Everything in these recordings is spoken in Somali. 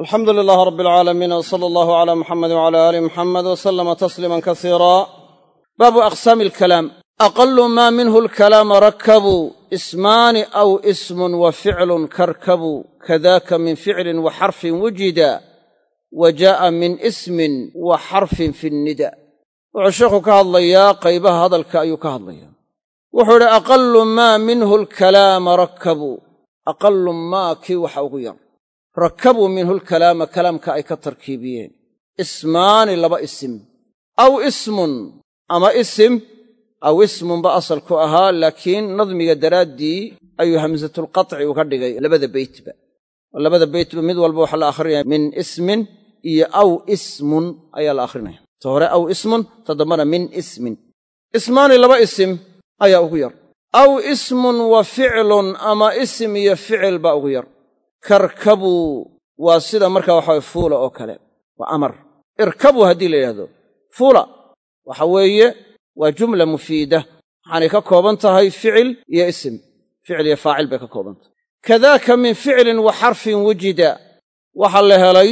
alxamdu lilaah rab alcaalamiin w sala allahu cala muxamedi wcala aali muxamed w salama tasliiman kasiira baabu aqsaami alkalaam aqalu maa minhu alkalaama rakabuu ismaani aw ismun wa ficlun karkabuu kadaka min ficlin wa xarfin wujida wa jaa'a min ismin wa xarfin fi nnida wuxuu sheikhu ka hadlayaa qaybaha hadalka ayuu ka hadlayaa. Wuxuu idhi aqalu maa minhu alkalaama rakabuu aqalu maa kii waxa ugu yar rakabuu minhu lkalaama kalaamka ay ka tarkiibiyeen. Ismaani laba isim. Aw ismun ama isim aw ismunba asalku ahaa laakiin nadmiga daraaddii ayuu hamsatulqaطci uga dhigay labada beytba labada beytba mid walba waxaa la akhrinaya min ismin iyo aw ismun ayaa la akhrinaya. Ta hore aw ismun ta dambana min ismin. Ismaani laba isim ayaa ugu yar. Aw ismun wa ficlun ama isim iyo ficil baa ugu yar karkabuu waa sida markaa waxaway fuula oo kale waa amar. Irkabuu haddii la yidhahdo fuula waxa weeye waa jumla mufiida. Waxaanay ka kooban tahay ficil iyo isim ficil iyo faacil bay ka kooban tahay. Kadaaka min ficilin wa xarfin wujida. Waxaa la helay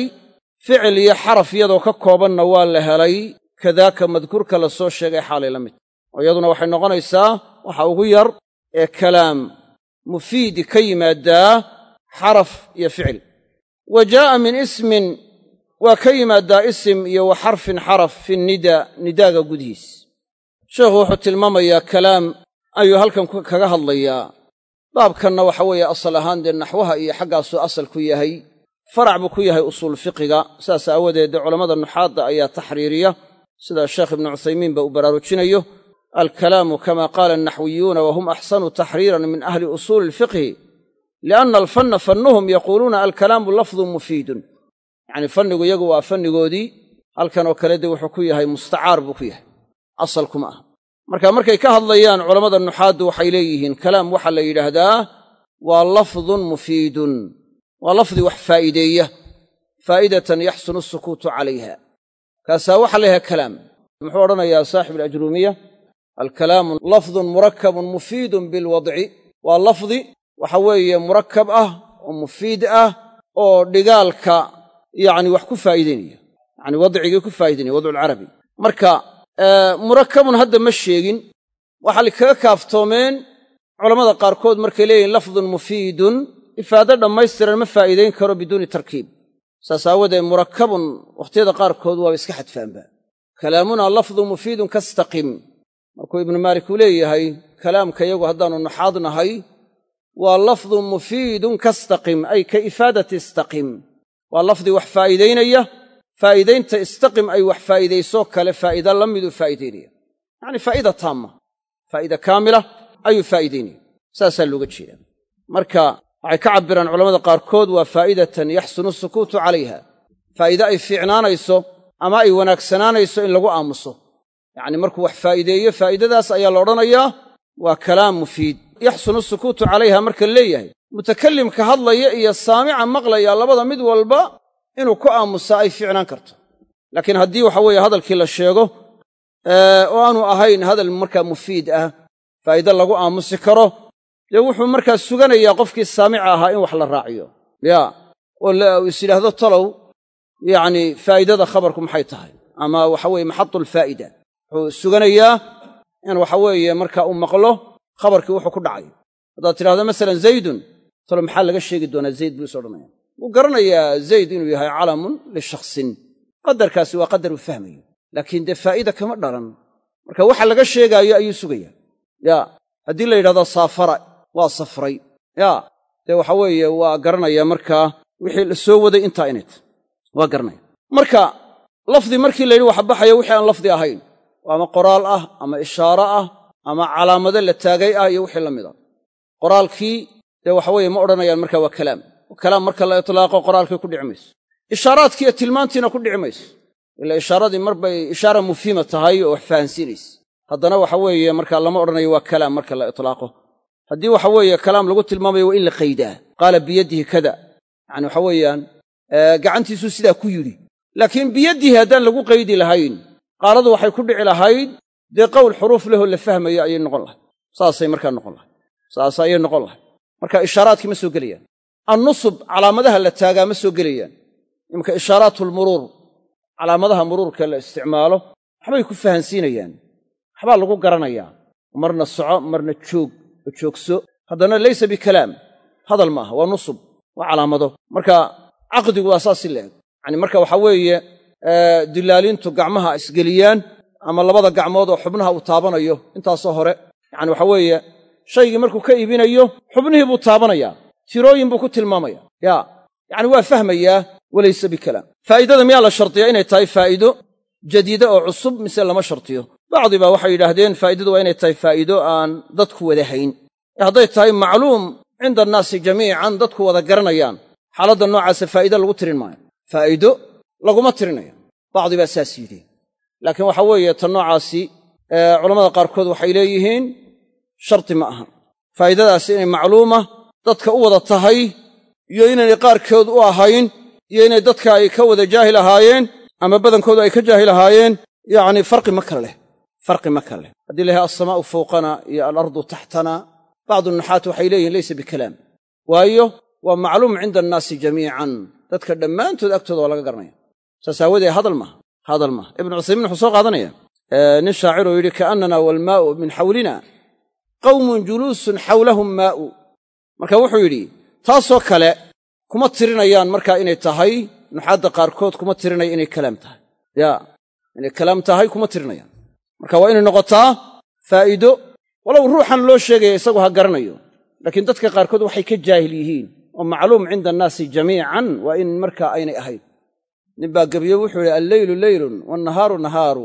ficil iyo xaraf iyadoo ka koobanna waa la helay kadaaka madkuurka la soo sheegay xaalay la mid. Oo iyaduna waxay noqonaysaa waxa ugu yar ee kalaam mufiidi ka yimaaddaa xaraf iyo ficil. Wa jaa'a min ismin waa ka yimaaddaa isim iyo wa xarfin xaraf fi nida nidaaga gudihiis. Sheekhu wuxuu tilmaamayaa kalaam ayuu halkan kaga hadlayaa. Baabkanna waxa weeye asal ahaan dee naxwaha iyo xaggaasuu asal ku yahay farac buu ku yahay usuul fiqiga. Saas aawadeed dee culammada nuxaadda ayaa taxriiriya sida sheekh ibnu cuthaymiinba uu baraarujinayo. Alkalaamu kama qaala anaxwiyuuna wa hum axsanu taxriiran min ahli usuuli ilfiqhi lianna alfanna fannuhum yaquuluuna alkalaamu lafdun mufiidun yacni fannigu iyagu waa fannigoodii halkanoo kale dee wuxuu ku yahay mustacaar buu ku yahay asal kuma ah marka markay ka hadlayaan culammada nuxaaddu waxay leeyihiin kalaam waxaa la yidhaahdaa waa lafdun mufiidun waa lafdi wax faa'iideeya faa'idatan yaxsunu asukuutu calayha kaasaa waxaa la yidhaha kalaam muxuu odhanayaa saaxib alajruumiya alkalaamu lafdun murakabun mufiidun bilwadci waxa weeye murakab ah oo mufiid ah oo dhigaalka yacni wax ku faa'iidaynaya yacni wadcigii ku faa'idaynaya wadculcarabi marka murakabun hadda ma sheegin waxaa kaga kaaftoomeen culammada qaarkood markay leeyihiin lafdun mufiidun ifaado dhammaystiran ma faa'iidayn karo biduuni tarkiib. Saas aawadeed murakabun wakhtiyada qaarkood waaba iska xadfaanba. Kalaamunaa lafdun mufiidun kastaqim markuu ibnu maalik uu leeyahay kalaamka yagu haddaannu naxaadnahay waa lafdun mufiidun kastaqim ay ka ifaadati istaqim. Waa lafdi wax faa'iidaynaya faa'iidaynta istaqim ay wax faa'iidayso kale faa'iida la miduu faa'iidaynaya. Yacni faa'ida taamma faa'ida kaamila ayuu faa'iidaynaya. Saasaa looga jeedaa marka waxay ka cabbiraan culamada qaarkood waa faa'idatan yaxsunu sukuutu calayha. Faa'iide ay fiicnaanayso ama ay wanaagsanaanayso in lagu aamuso. Yacni markuu wax faa'iideeyo faa'idadaas ayaa la odhanayaa waa kalaam mufiid yaxsunu sukuutu calayha marka leeyahay. Mutakallimka hadlaya iyo saamica maqlaya labada mid walba inuu ku aamusaa ay fiicnaan karto. Laakiin haddii waxa weeye hadalkii la sheego oo aanu ahayn hadal markaa mufiid ah faa'iide lagu aamusi karo dee wuxuu markaa suganayaa qofkii saamica ahaa in wax la raaciyo. Yaa oo is yidhaahdo talow yacni faa'idada khabarku maxay tahay? Ama waxa weeye maxadulfaa'ida wuxuu suganayaa in waxa weeye markaa uu maqlo khabarkii wuxuu ku dhacay. Haddaad tidhahdo masalan zaydun talow maxaa laga sheegi doonaa zayd buu is odhanaya wuu garanayaa zayd inuu yahay calamun lishakhsin qadarkaasi waa qadar uu fahmayo laakiin dee faa'ida kama dhalan. Marka waxa laga sheegaayo ayuu sugayaa. Yaa haddii la yidhahdo saafara waa safray. Yaa dee waxa weeye waa garanaya markaa wixii la soo waday intaa inay waa garanaya marka lafdi markii la yidhi waxa baxaya wixii aan lafdi ahayn ama qoraal ah ama ishaaro ah ama calaamado la taagay ah iyo wixii la mid a. Qoraalkii dee waxa weeye ma odhanayaan marka waa kalaam. Kalaam marka la itlaaqo qoraalkii ku dhici mayso. Ishaaraadkiiyo tilmaantiina ku dhici mayso. Ilaa ishaaradii mar bay ishaara mufhiima tahay oo wax fahansiinaysa. Haddana waxa weeye marka lama odhanayo waa kalaam marka la itlaaqo. Haddii waxa weeye kalaam lagu tilmaamayo waa in la qaydaa. Qaala biyadihi kada. Yacani waxa weeyaan gacantiisuu sidaa ku yidhi laakiin biyadihi haddaan lagu qaydi lahayn qaaladu waxay ku dhici lahayd dee qowl xuruuf lehoo la fahmayo ayay noqon lahay saasay markaa noqon lahay saas ayay noqon lahay marka ishaaraadkii ma soo gelayaan. Annusub calaamadaha la taagaa ma soo gelayaan. Iminka ishaaraat lmuruur calaamadaha muruurka la isticmaalo waxbay ku fahansiinayaan. Waxbaa lagu garanayaa. Marna soco marna joog oo joogso. Haddana laysa bikalaam. Hadal ma aha waa nusub waa calaamado. Marka caqdigu waa saas si la eg yacani marka waxaa weeye dilaaliintu gacmaha isgeliyaan ama labada gacmood oo xubnaha uu taabanayo intaasoo hore yacani waxa weeye shaygii markuu ka iibinayo xubnihii buu taabanayaa tirooyin buu ku tilmaamaya. Yaa yacani waa fahmayaa walaysa bikalaam. Faa'iidada miyaa la shartiyaa? Inay tahay faa'iido jadiida oo cusub mise lama shartiyo? Bacdi baa waxay yidhaahdeen faa'iidadu waa inay tahay faa'iido aan dadku wada hayn. Ee hadday tahay macluum cinda annaasi jamiican dadku wada garanayaan. Xaaladda noocaasa faa'iide lagu tirin maayo. Faa'iido laguma tirinayo bacdi baa saas yidhi laakiin waxa weeye ta noocaasi culammada qaarkood waxay leeyihiin sharti ma aha. Faa'iidadaasi inay macluuma dadka u wada tahay iyo inaynay qaarkood u ahayn iyo inay dadka ay ka wada jaahil ahaayeen ama badankoodu ay ka jaahil ahaayeen yacni farqi ma kale leh. Farqi ma kale leh. Haddii la yahay alsamaa'u fawqana iyo alardu taxtana bacdu nuxaat waxay leeyihiin laysa bikalaam. Waayo waa macluum cinda annaasi jamiican. Dadka dhammaantood agtooda waa laga garanaya saas aawadee hadal maaha hadal maaha. Ibnu cuthaymiin wuxuu soo qaadanaya nin shaaciruu yidhi kaannana waalmaa'u min xawlina qawmun juluusun xawlahum maa'u. Marka wuxuu yidhi taasoo kale kuma tirinayaan markaa inay tahay nuxaadda qaarkood kuma tirinaya inay kalaam tahay. Yaa inay kalaam tahay kuma tirinayaan. Marka waa inay noqotaa faa'iido walow ruuxan loo sheegaya isagu ha garanayo laakiin dadka qaarkood waxay ka jaahil yihiin oo macluum cinda annaasi jamiican waa in markaa aynay ahayn nin baa gebiyo wuxuu yidhi alleylu leylun wannahaaru nahaaru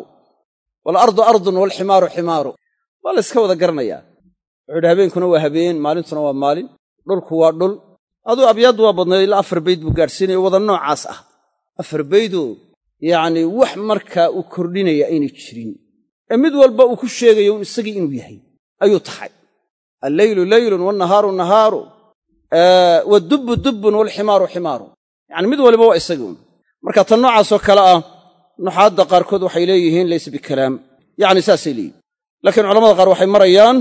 waalardu ardun waalximaaru ximaaru waa la yska wada garanayaa. Wuxuu yidhi habeenkuna waa habeen maalintuna waa maalin dhulku waa dhul. Aduu abyaaddu waa badnayd ilaa afar bayd buu gaadhsiinaya wada noocaas ah. Afar baydoo yacnii wax markaa uu kordhinaya aynay jirin. Ee mid walba uu ku sheegayo un isagii inuu yahay. Ayuu taxay alleylu leylun wannahaaru nahaaru waddubbu dubbun waalximaaru ximaaru yacani mid waliba waa isagii un marka tan noocaasoo kale ah nuxaadda qaarkood waxay leeyihiin laysa bikalaam. Yacni saasay leeyihiin laakiin culamada qaar waxay marayaan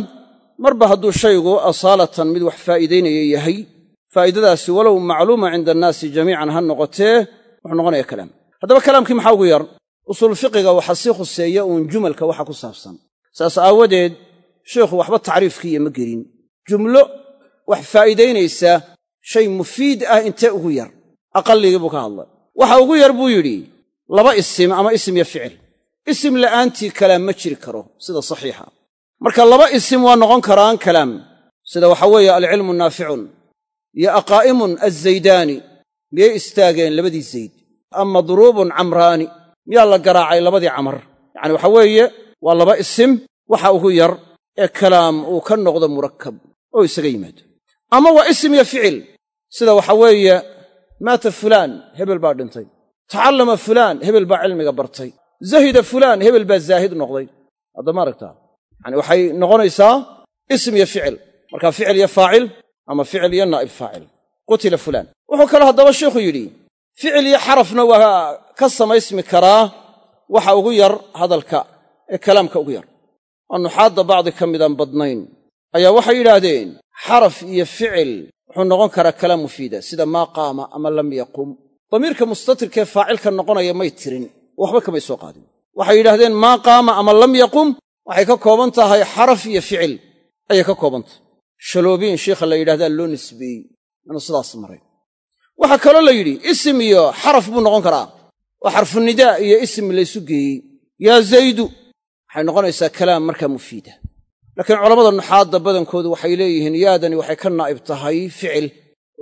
marba hadduu shaygu asaalatan mid wax faa'iidaynaya yahay faa'iidadaasi walow macluuma cinda annaasi jamiican ha noqotee wuxuu noqonaya kalaam. Haddaba kalaamkii maxaa ugu yar? Usuul fiqiga waxaa sii khuseeya uun jumalka waxa ku saabsan. Saas aawadeed sheikhu waxba tacriifkiiyo ma gelin. Jumlo wax faa'iidaynaysa shay mufiid ah intee ugu yar? Aqalligii buu ka hadlay waxa ugu yar buu yidhi laba isim ama isim iyo ficil. Isim la'aantii kalaam ma jiri karo sida saxiixa. Marka laba isim waa noqon karaan kalaam sida waxa weeye alcilmu naaficun iyo aqaa'imun azzaydaani. Miyay istaageen labadii zayd? Ama duruubun camraani? Miyaa la garaacay labadii camar? Yacani waxa weeye waa laba isim waxa ugu yar ee kalaam uu ka noqdo murakkab oo isaga yimaado. Ama waa isim iyo ficil sida waxa weeye maata fulaan hebel baa dhintay tacallama fulaan hebel baa cilmiga bartay zahida fulaan hebel baa zaahid noqday haddama aragtaa yani waxay noqonaysaa ism iyo ficil markaa ficil iyo faacil ama ficil iyo naa'ib faacil qutila fulaan wuxuu kaloo haddaba sheikhu yidhi ficil iyo xarafna waa ka samaysmi karaa waxa ugu yar hadalka ee kalaamka ugu yar oo nuxaadda bacdi ka midaan badnayn ayaa waxay yidhaahdeen xaraf iyo ficil wuxuu noqon karaa kalaam mufiida sida maa qaama ama lam yaqum. Damiirka mustatirkee faacilka noqonaya may tirin waxba kamay soo qaadin. Waxay yidhahdeen maa qaama ama lam yaqum? Waxay ka kooban tahay xaraf iyo ficil ayay ka kooban tahay. Shaloobiin shiikha la yidhahdaa loo nisbeeyey inuu sidaas maray. Waxaa kaloo la yidhi isim iyo xaraf buu noqon karaa. Oo xarfunidaa iyo isim laysu geeyey. Yaa zaydu waxay noqonaysaa kalaam markaa mufiida laakiin culammada nuxaadda badankoodu waxay leeyihiin yaadani waxay ka naa'ib tahay ficil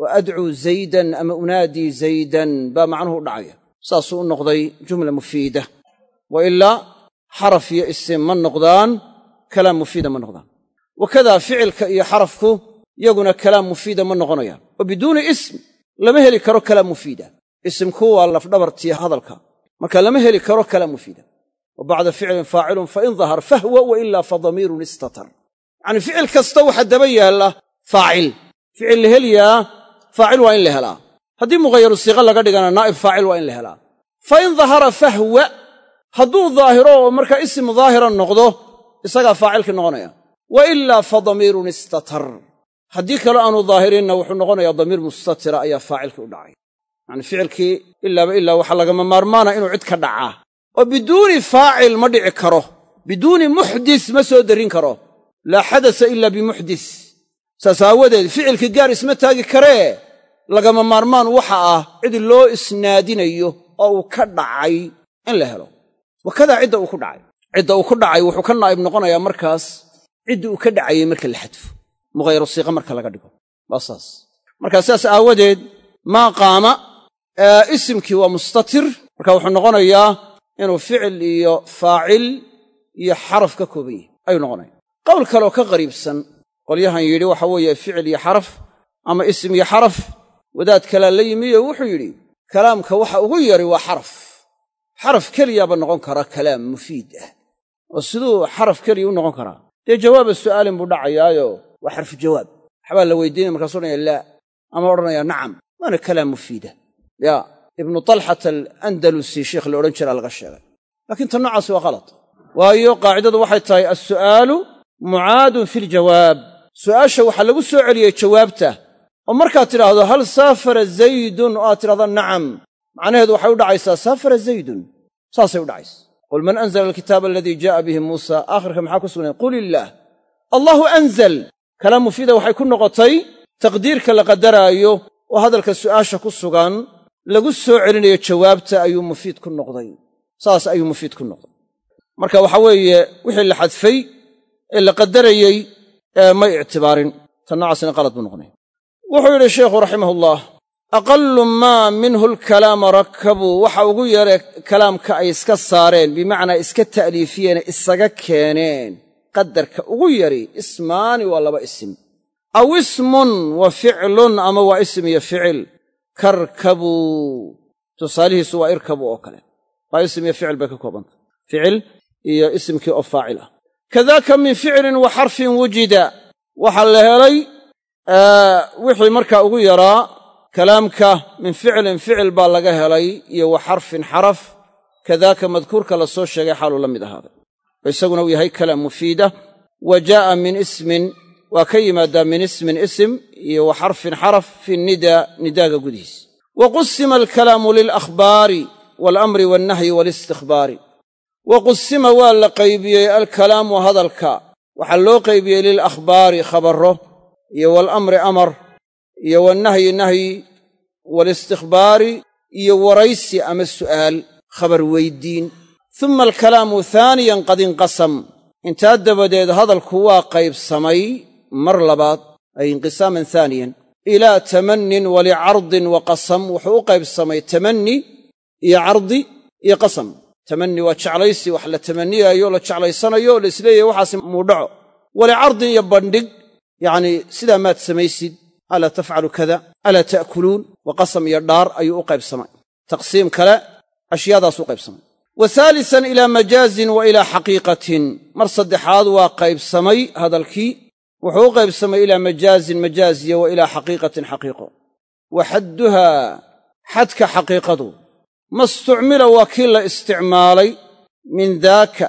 wa adcuu zaydan ama unaadii zaydan baa macnuhu u dhacaya. Saasuu u noqday jumla mufiida. Wa ilaa xaraf iyo isim ma noqdaan kalaam mufiida ma noqdaan. Wakadaa ficilka iyo xarafku yaguna kalaam mufiida ma noqonayaan. Oo biduuni ism lama heli karo kalaam mufiida. Isimku waa lafdhabartii hadalka. Marka lama heli karo kalaam mufiida wa bacda ficlin faacilun fain dahar fahwa wa ilaa fa damiirun istatar yacanii ficil kasta waxa daba yaalla faacil ficil la heliyaa faacil waa in la helaa haddii mughayaru siiqa laga dhigana naa'ib faacil waa in la helaa fa in dahara fahwa hadduu daahiro oo markaa isim daahira noqdo isagaa faacilkii noqonaya wa ilaa fa damiirun istatar haddii kale aanu daahirinna wuxuu noqonayaa damiir mustatira ayaa faacilkii u dhacay yacni ficilkii ilaaba ilaa waxaa lagama maarmaana inuu cid ka dhacaa oo biduuni faacil ma dhici karo. Biduuni muxdis ma soo derrin karo. Laa xadasa ila bimuxdis. Saas aawadeed ficilkii gaar isma taagi karee lagama maarmaan waxa ah cid loo isnaadinayo oo uu ka dhacay in la helo. Wakadaa cidda uu ku dhacay? Cidda uu ku dhacay wuxuu ka naa'ib noqonayaa markaas ciddii uu ka dhacayey marka la xadfo. Mughayru siiqa marka laga dhigo. Waa saas. Markaa saas aawadeed maa qaama isimkii waa mustatir. Marka wuxuu noqonayaa inuu ficil iyo faacil iyo xaraf ka kooban yahay. Ayuu noqonaya qowl kaleoo ka qariibsan qolyahan yidhi waxa weeye ficil iyo xaraf ama isim iyo xaraf wadaad kalaa la yimiyo wuxuu yidhi kalaamka waxa ugu yari waa xaraf. Xaraf keliyaaba noqon kara kalaam mufiid ah. Oo siduu xaraf keliya u noqon karaa. Dee jawaaba su'aalin buu dhacayaayo waa xarfu jawaab. Waxbaa la weydiinaya markaasuu odhanaya laa ama odhanaya nacam waana kalaam mufiida ya ibnu talxat alandalusi sheikh la odhan jiraa laga sheegay. Laakiin tan noocaasi waa khalad waayo qaacidadu waxay tahay alsu'aalu mucaadun fi ljawaab su'aasha waxaa lagu soo celiyey jawaabta. Oo markaad tidhaahdo hal saafara zaydun? Oo aad tidhahdo nacam. Macnaheedu waxay u dhacaysaa saafara zaydun. Saasay u dhacaysa qul man anzala alkitaaba aladii jaa'a bihi muusa? Aakhirka maxaa ku sugnay qul illaah allahu anzal. Kalaam mufiida waxay ku noqotay taqdiirka la qadaraayo oo hadalka su'aasha ku sugan lagu soo celinayo jawaabta ayuu mufiid ku noqday. Saas ayuu mufiid ku noqday. Marka waxa weeye wixii la xadfay ee la qadarayey may ictibaarin. Tan noocaasina qalad buu noqonaya. Wuxuu yidhi sheikhu raximahullah aqallu maa minhu alkalaama rakkabuu waxa ugu yare kalaamka ay iska saareen bimacnaa iska ta'liifiyeene isaga keeneen. Qadarka ugu yari ismaani waa laba isim. Aw ismun wa ficlun ama waa isim iyo ficil karkabuu tusaalihiisu waa irkabu oo kale waa isim iyo ficil bay ka koobantay ficil iyo isimkii oo faacil ah. Kadaaka min ficilin wa xarfin wujida. Waxaa la helay wixii markaa ugu yaraa kalaamka min ficilin ficil baa laga helay iyo wa xarfin xaraf kadaaka madkuurka la soo sheegay xaaluu la mid ahaaday. Oo isaguna uu yahay kalaam mufiida. Wa jaa'a min ismin waa ka yimaaddaa min ismin isim iyo wa xarfin xaraf fi nida nidaaga gudihiis. Wa qusima alkalaamu lilakhbaari waalamri waalnahyi waalistikhbaari wa qusima waa la qaybiyey alkalaamu hadalka. Waxaa loo qaybiyey lilakhbaari khabarro iyo waalamri amar iyo wannahyi nahyi waalistikhbaari iyo waraysi ama su'aal khabar weyddiin uma alkalaamu haaniyan qad inqasam. Intaa dabadeed hadalku waa qaybsamay mar labaad ay inqisaaman haaniyan ilaa tamannin walicardin wa qasam wuxuu u qaybsamay tamanni iyo cardi iyo qasam. Tamanni waa jeclaysi wax la tamanniyaayo la jeclaysanayo o la is leeyahay waxaasi muudhaco walicardin iyo bandhig yacnii sidaa maad samaysid. Alaa tafcalu kada alaa ta'kuluun wa qasam iyo dhaar ayuu u qaybsamay. Taqsiim kale ashyaadaas u qaybsamay. Wa haalisan ilaa majaazin wa ilaa xaqiiqatin. Mar saddexaad waa qaybsamay hadalkii wuxuu u qaybsamay ilaa majaazin majaaziya wa ilaa xaqiiqatin xaqiiqo. Wa xadduhaa xadka xaqiiqadu. Ma istucmila waa kii la isticmaalay min daaka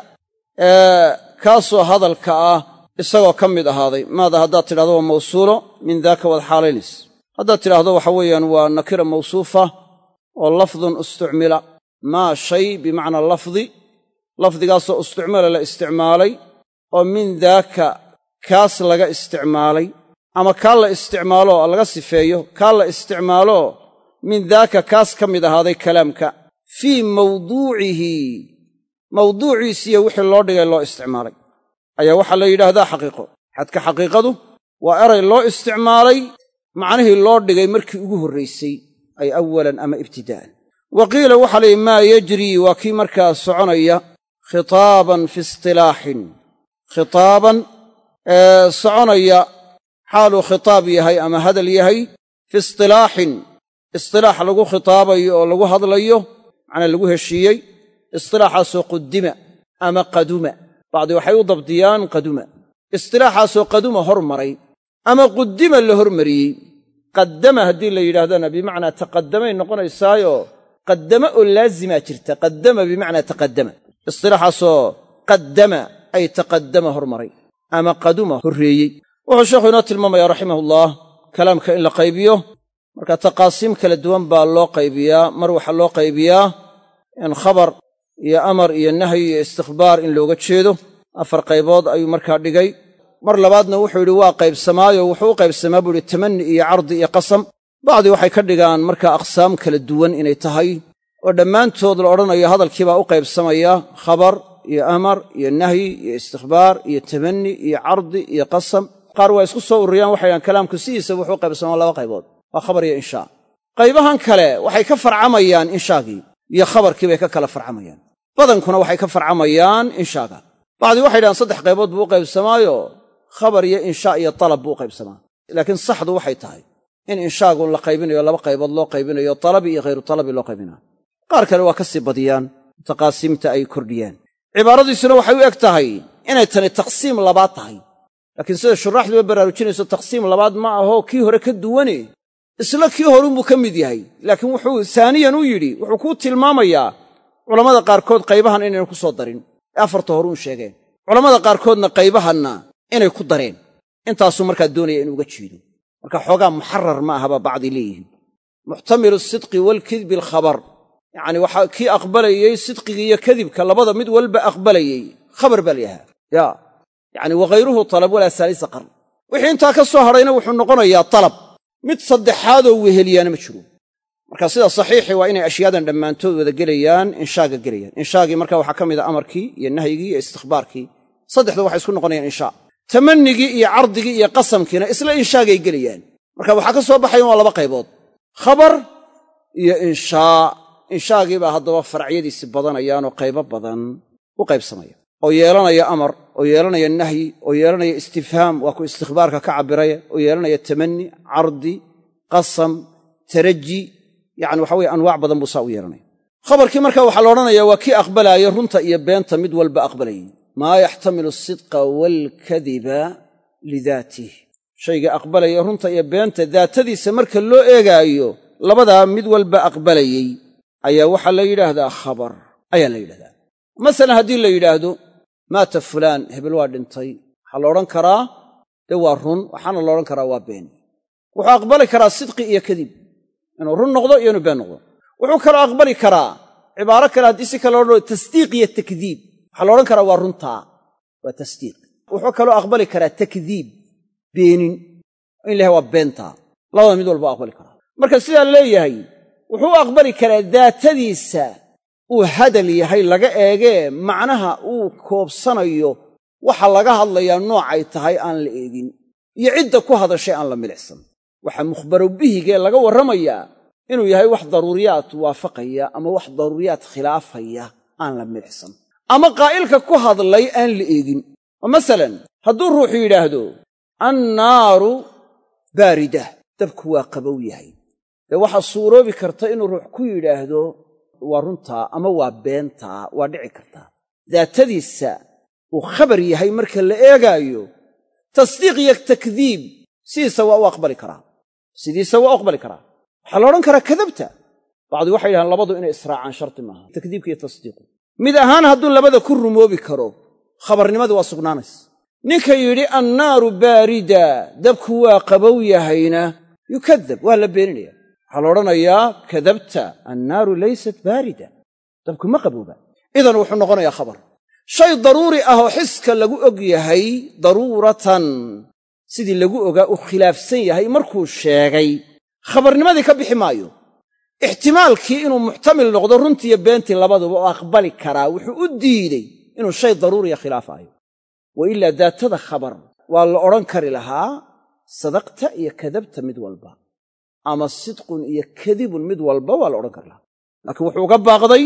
kaasoo hadalka ah isagoo ka mid ahaaday. Maada haddaad tidhahdo waa mawsuulo min daaka waad xaalaynaysa haddaad tidhaahdo waxa weeyaan waa nakira mawsuufa oo lafdun istucmila maa shay bimacnaa lafdi. Lafdigaasoo istucmila la isticmaalay. Oo min daaka kaas laga isticmaalay ama kaa la isticmaalo laga sifeeyo kaa la isticmaalo min daaka kaas ka mid ahaaday kalaamka fii mawduucihi. Mawduuciisiiyo wixii loo dhigay loo isticmaalay. Ayaa waxaa la yidhaahdaa xaqiiqo. Xadka xaqiiqadu waa eray loo isticmaalay macnihii loo dhigay markii ugu horraysay ay awalan ama ibtidaa'an wa qiila waxaa layihi maa yajrii waa kii markaa soconaya khitaaban fi istilaaxin. Khitaaban soconaya xaaluu khitaab yahay ama hadal yahay fi istilaaxin. Istilaax lagu khitaabayo oo lagu hadlayo macnaa lagu heshiiyey istilaaxaasoo qudima ama qaduma. Bacdi waxay u dabdiyaan qaduma. Istilaaxaasoo qaduma hormaray ama qudima la hormariyey. Qaddama haddii la yidhaahdana bimacnaa taqaddamay noqonaysaayo qaddama oo laazimaa jirta. Qaddama bimacnaa taqaddama. Istilaaxaasoo qaddama ay taqaddama hormaray ama qaduma horreeyey. Wuxuu sheekhu inoo tilmaamaya raximahullah kalaamka in la qaybiyo. Marka taqaasiim kala duwan baa loo qaybiyaa. Mar waxaa loo qaybiyaa in khabar iyo amar iyo nahyi iyo istikhbaar in looga jeedo. Afar qaybood ayuu markaa dhigay. Mar labaadna wuxuu yidhi waa qaybsamaayo. Wuxuu u qaybsamaa buu yidhi tamanni iyo cardi iyo qasam. Bacdii waxay ka dhigaan markaa aqsaam kala duwan inay tahay. Oo dhammaantood la odhanayo hadalkiibaa u qaybsamaya khabar iyo amar iyo nahyi iyo istikhbaar iyo tamanni iyo cardi iyo qasam. Qaar waa isku soo ururiyaan waxay dhahaan kalaamku sidiisa wuxuu qaybsamaa laba qaybood. Waa khabar iyo inshaa qaybahan kale waxay ka farcamayaan inshaagii iyo khabarkii bay ka kala farcamayaan. Badankuna waxay ka farcamayaan inshaaga. Bacdii waxay dhahaan saddex qaybood buu u qaybsamaayo khabar iyo inshaa iyo talab buu u qaybsamaa. Laakiin saxdu waxay tahay in inshaagun la qaybinayo laba qaybood loo qaybinayo talabi iyo hayru talabi loo qaybinayo. Qaar kale waa ka sii badiyaan taqaasiimta ay kordhiyaan cibaaradiisuna waxay u eg tahay inay tani taqsiim labaad tahay. Laakiin sida shuraaxduba baraarujinayso taqsiim labaad ma aho kii hore ka duwane isla kii horuunbuu ka mid yahay. Laakiin wuxuu saaniyan u yidhi wuxuu kuu tilmaamayaa culammada qaarkood qaybahan inaynu ku soo darin. Ee afarta horuun sheegeen. Culammada qaarkoodna qaybahanna inay ku dareen. Intaasuu markaa doonaya inuu uga jeedo. Marka xoogaa muxarar ma ahaba bacdi leeyihiin. Muxtamilu sidqi waalkidbi alkhabar yacni waxaa kii aqbalayey sidqigii iyo kadibka labada mid walba aqbalayey. Khabar baa layahaa yaa yacni waghayruhu talab walaa saalisa qarn. Wixii intaa ka soo hadhayna wuxuu noqonayaa talab. Mid saddexaadoo weheliyaana ma jiro. Marka sida saxiixi waa inay ashyaadan dhammaantood wada gelayaan inshaaga gelayaan. Inshaagii marka waxaa ka mid a amarkii iyo nahyigii iyo istikhbaarkii saddexdu waxay isku noqonayaan inshaa. Tamannigii iyo cardigii iyo qasamkiina isla inshaagay gelayaan. Marka waxaa ka soo baxayan waa laba qaybood. Khabar iyo inshaa inshaagiibaa haddaba faracyadiisi badanayaanoo qaybo badan u qaybsamaya. Oo yeelanaya amar oo yeelanaya nahyi oo yeelanaya istifhaam waa ku istikhbaarka ka cabbiraya oo yeelanaya tamanni cardi qasam taraji yacni waxa weye anwaac badan buu saa u yeelanaya. Khabarkii marka waxaa la odhanayaa waa kii aqbalaaya runta iyo beenta mid walba aqbalayay maa yaxtamilu asidqa waalkadiba lidaatih shayga aqbalaya runta iyo beenta daatadiisa marka loo eegaayo labadaa mid walba aqbalayey ayaa waxaa la yidhaahdaa khabar. Ayaa la yidhahdaa masalan haddii la yidhaahdo maata fulaan hebel waa dhintay. Waxaa la odhan karaa? Dee waa run waxaana la odhan karaa waa been. Wuxuu aqbali karaa sidqi iyo kadib. Inuu run noqdo iyo inuu been noqdo. Wuxuu kaloo aqbali karaa cibaaro kale haddii si kale odhan tasdiiq iyo takdiib. Waxaa la odhan karaa waa runtaa. Waa tasdiiq. Wuxuu kaloo aqbali karaa takdiib beenin. In lahay waa beentaa. Labada mid walba aqbali karaa. Marka sidaa leeyahay wuxuu u aqbali karaa daatadiisa. Uu hadal yahay laga eegee macnaha uu koobsanayo waxa laga hadlayaa noocay tahay aan la eegin. Iyo cidda ku hadashay aan la milicsan. Waxa mukhbaro bihigee laga warramayaa inuu yahay wax daruuriyaad waafaqaya ama wax daruuriyaad khilaafaya aan la milicsan. Ama qaa'ilka ku hadlay aan la eegin. Oo masalan hadduu ruuxu yidhaahdo annaaru baarida dabku waa qabow yahay dee waxaa suuroobi karta inuu ruux ku yidhaahdo waa runtaa ama waa beentaa waa dhici kartaa daatadiisa uu khabar yahay marka la eegaayo tasdiiq iyo takdiib sidiisa waa u aqbali karaa sidiisa waa u aqbali karaa waxaa la odhan karaa kadabta. Bacdi waxay yidhahaan labadu inay israacaan sharti maaha takdiibka iyo tasdiiqu. Mid ahaan hadduu labada ku rumoobi karo khabarnimadii waa sugnaanaysa. Ninka yidhi annaaru baarida dabku waa qabow yahayna yukadab waa la beeninaya waxaa la odhanayaa kadabta annaaru laysat baarida. Dabku ma qabooba idan wuxuu noqonayaa khabar. Shay daruuri ah oo xiska lagu og yahay daruuratan sidii lagu ogaa uu khilaafsan yahay markuu sheegay. Khabarnimadii ka bixi maayo. Ixtimaalkii inuu muxtamil noqdo runtiiyo beentii labaduba oo aqbali karaa wuxuu u diidey inuu shay daruuriya khilaafaayo. Wa ilaa daatada khabar. Waa la odhan kari lahaa sadaqta iyo kadabta mid walba ama sidqun iyo kadibun mid walba waa la odhan kari lahaa laakiin wuxuu uga baaqday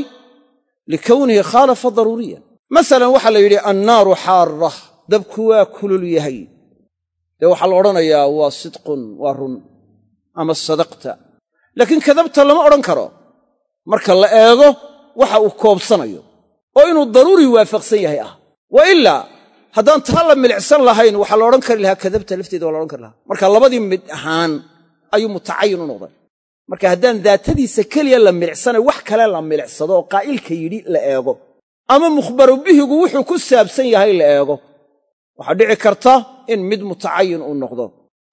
likownihi khaalafa daruuriya masalan waxaa la yidhi annaaru xaarra. Dabku waa kulul yahay. Dee waxaa la odhanayaa waa sidqun waa run ama sadaqta. Laakiin kadabta lama odhan karo. Marka la eego waxa uu koobsanayo oo inuu daruuri waafaqsan yahay ah. Wa ilaa haddaan taa la milicsan lahayn waxaa la odhan kari lahaa kadabta lafteeda waa la odhan kari lahaa. Marka labadii mid ahaan ayuu mutacayin u noqday. Marka haddaan daatadiisa keliya la milicsana wax kale la milicsado oo qaa'ilka yidhi la eego. Ama mukhbaru bihigu wuxuu ku saabsan yahay la eego. Waxaa dhici karta in mid mutacayin uu noqdo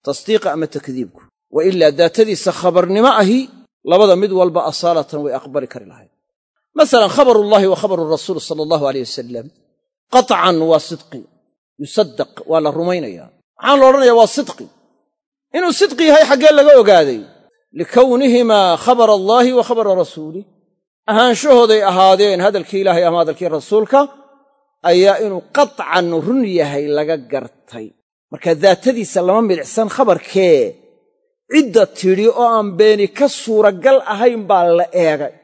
tasdiiqa ama takdiibku. Wa ilaa daatadiisa khabarnimo ahi labada mid walba asaalatan way aqbali kari lahayd. Masalan khabarullaahi wa khabaru rasuul sala allahu aleyh wasalam qaطcan waa sidqi yusaddaq waa la rumaynayaa. Maxaan la odhanayaa waa sidqi inuu sidqi yahay xaggee laga ogaaday. Likownihimaa khabara allaahi wa khabara rasuulih ahaanshahooday ahaadeen hadalkii ilaahay ama hadalkii rasuulka ayaa inuu qaطcan run yahay laga gartay. Marka daatadiisa lama midicsan khabarkee cidda tidhi oo aan beeni ka suuragal ahayn baa la eegay.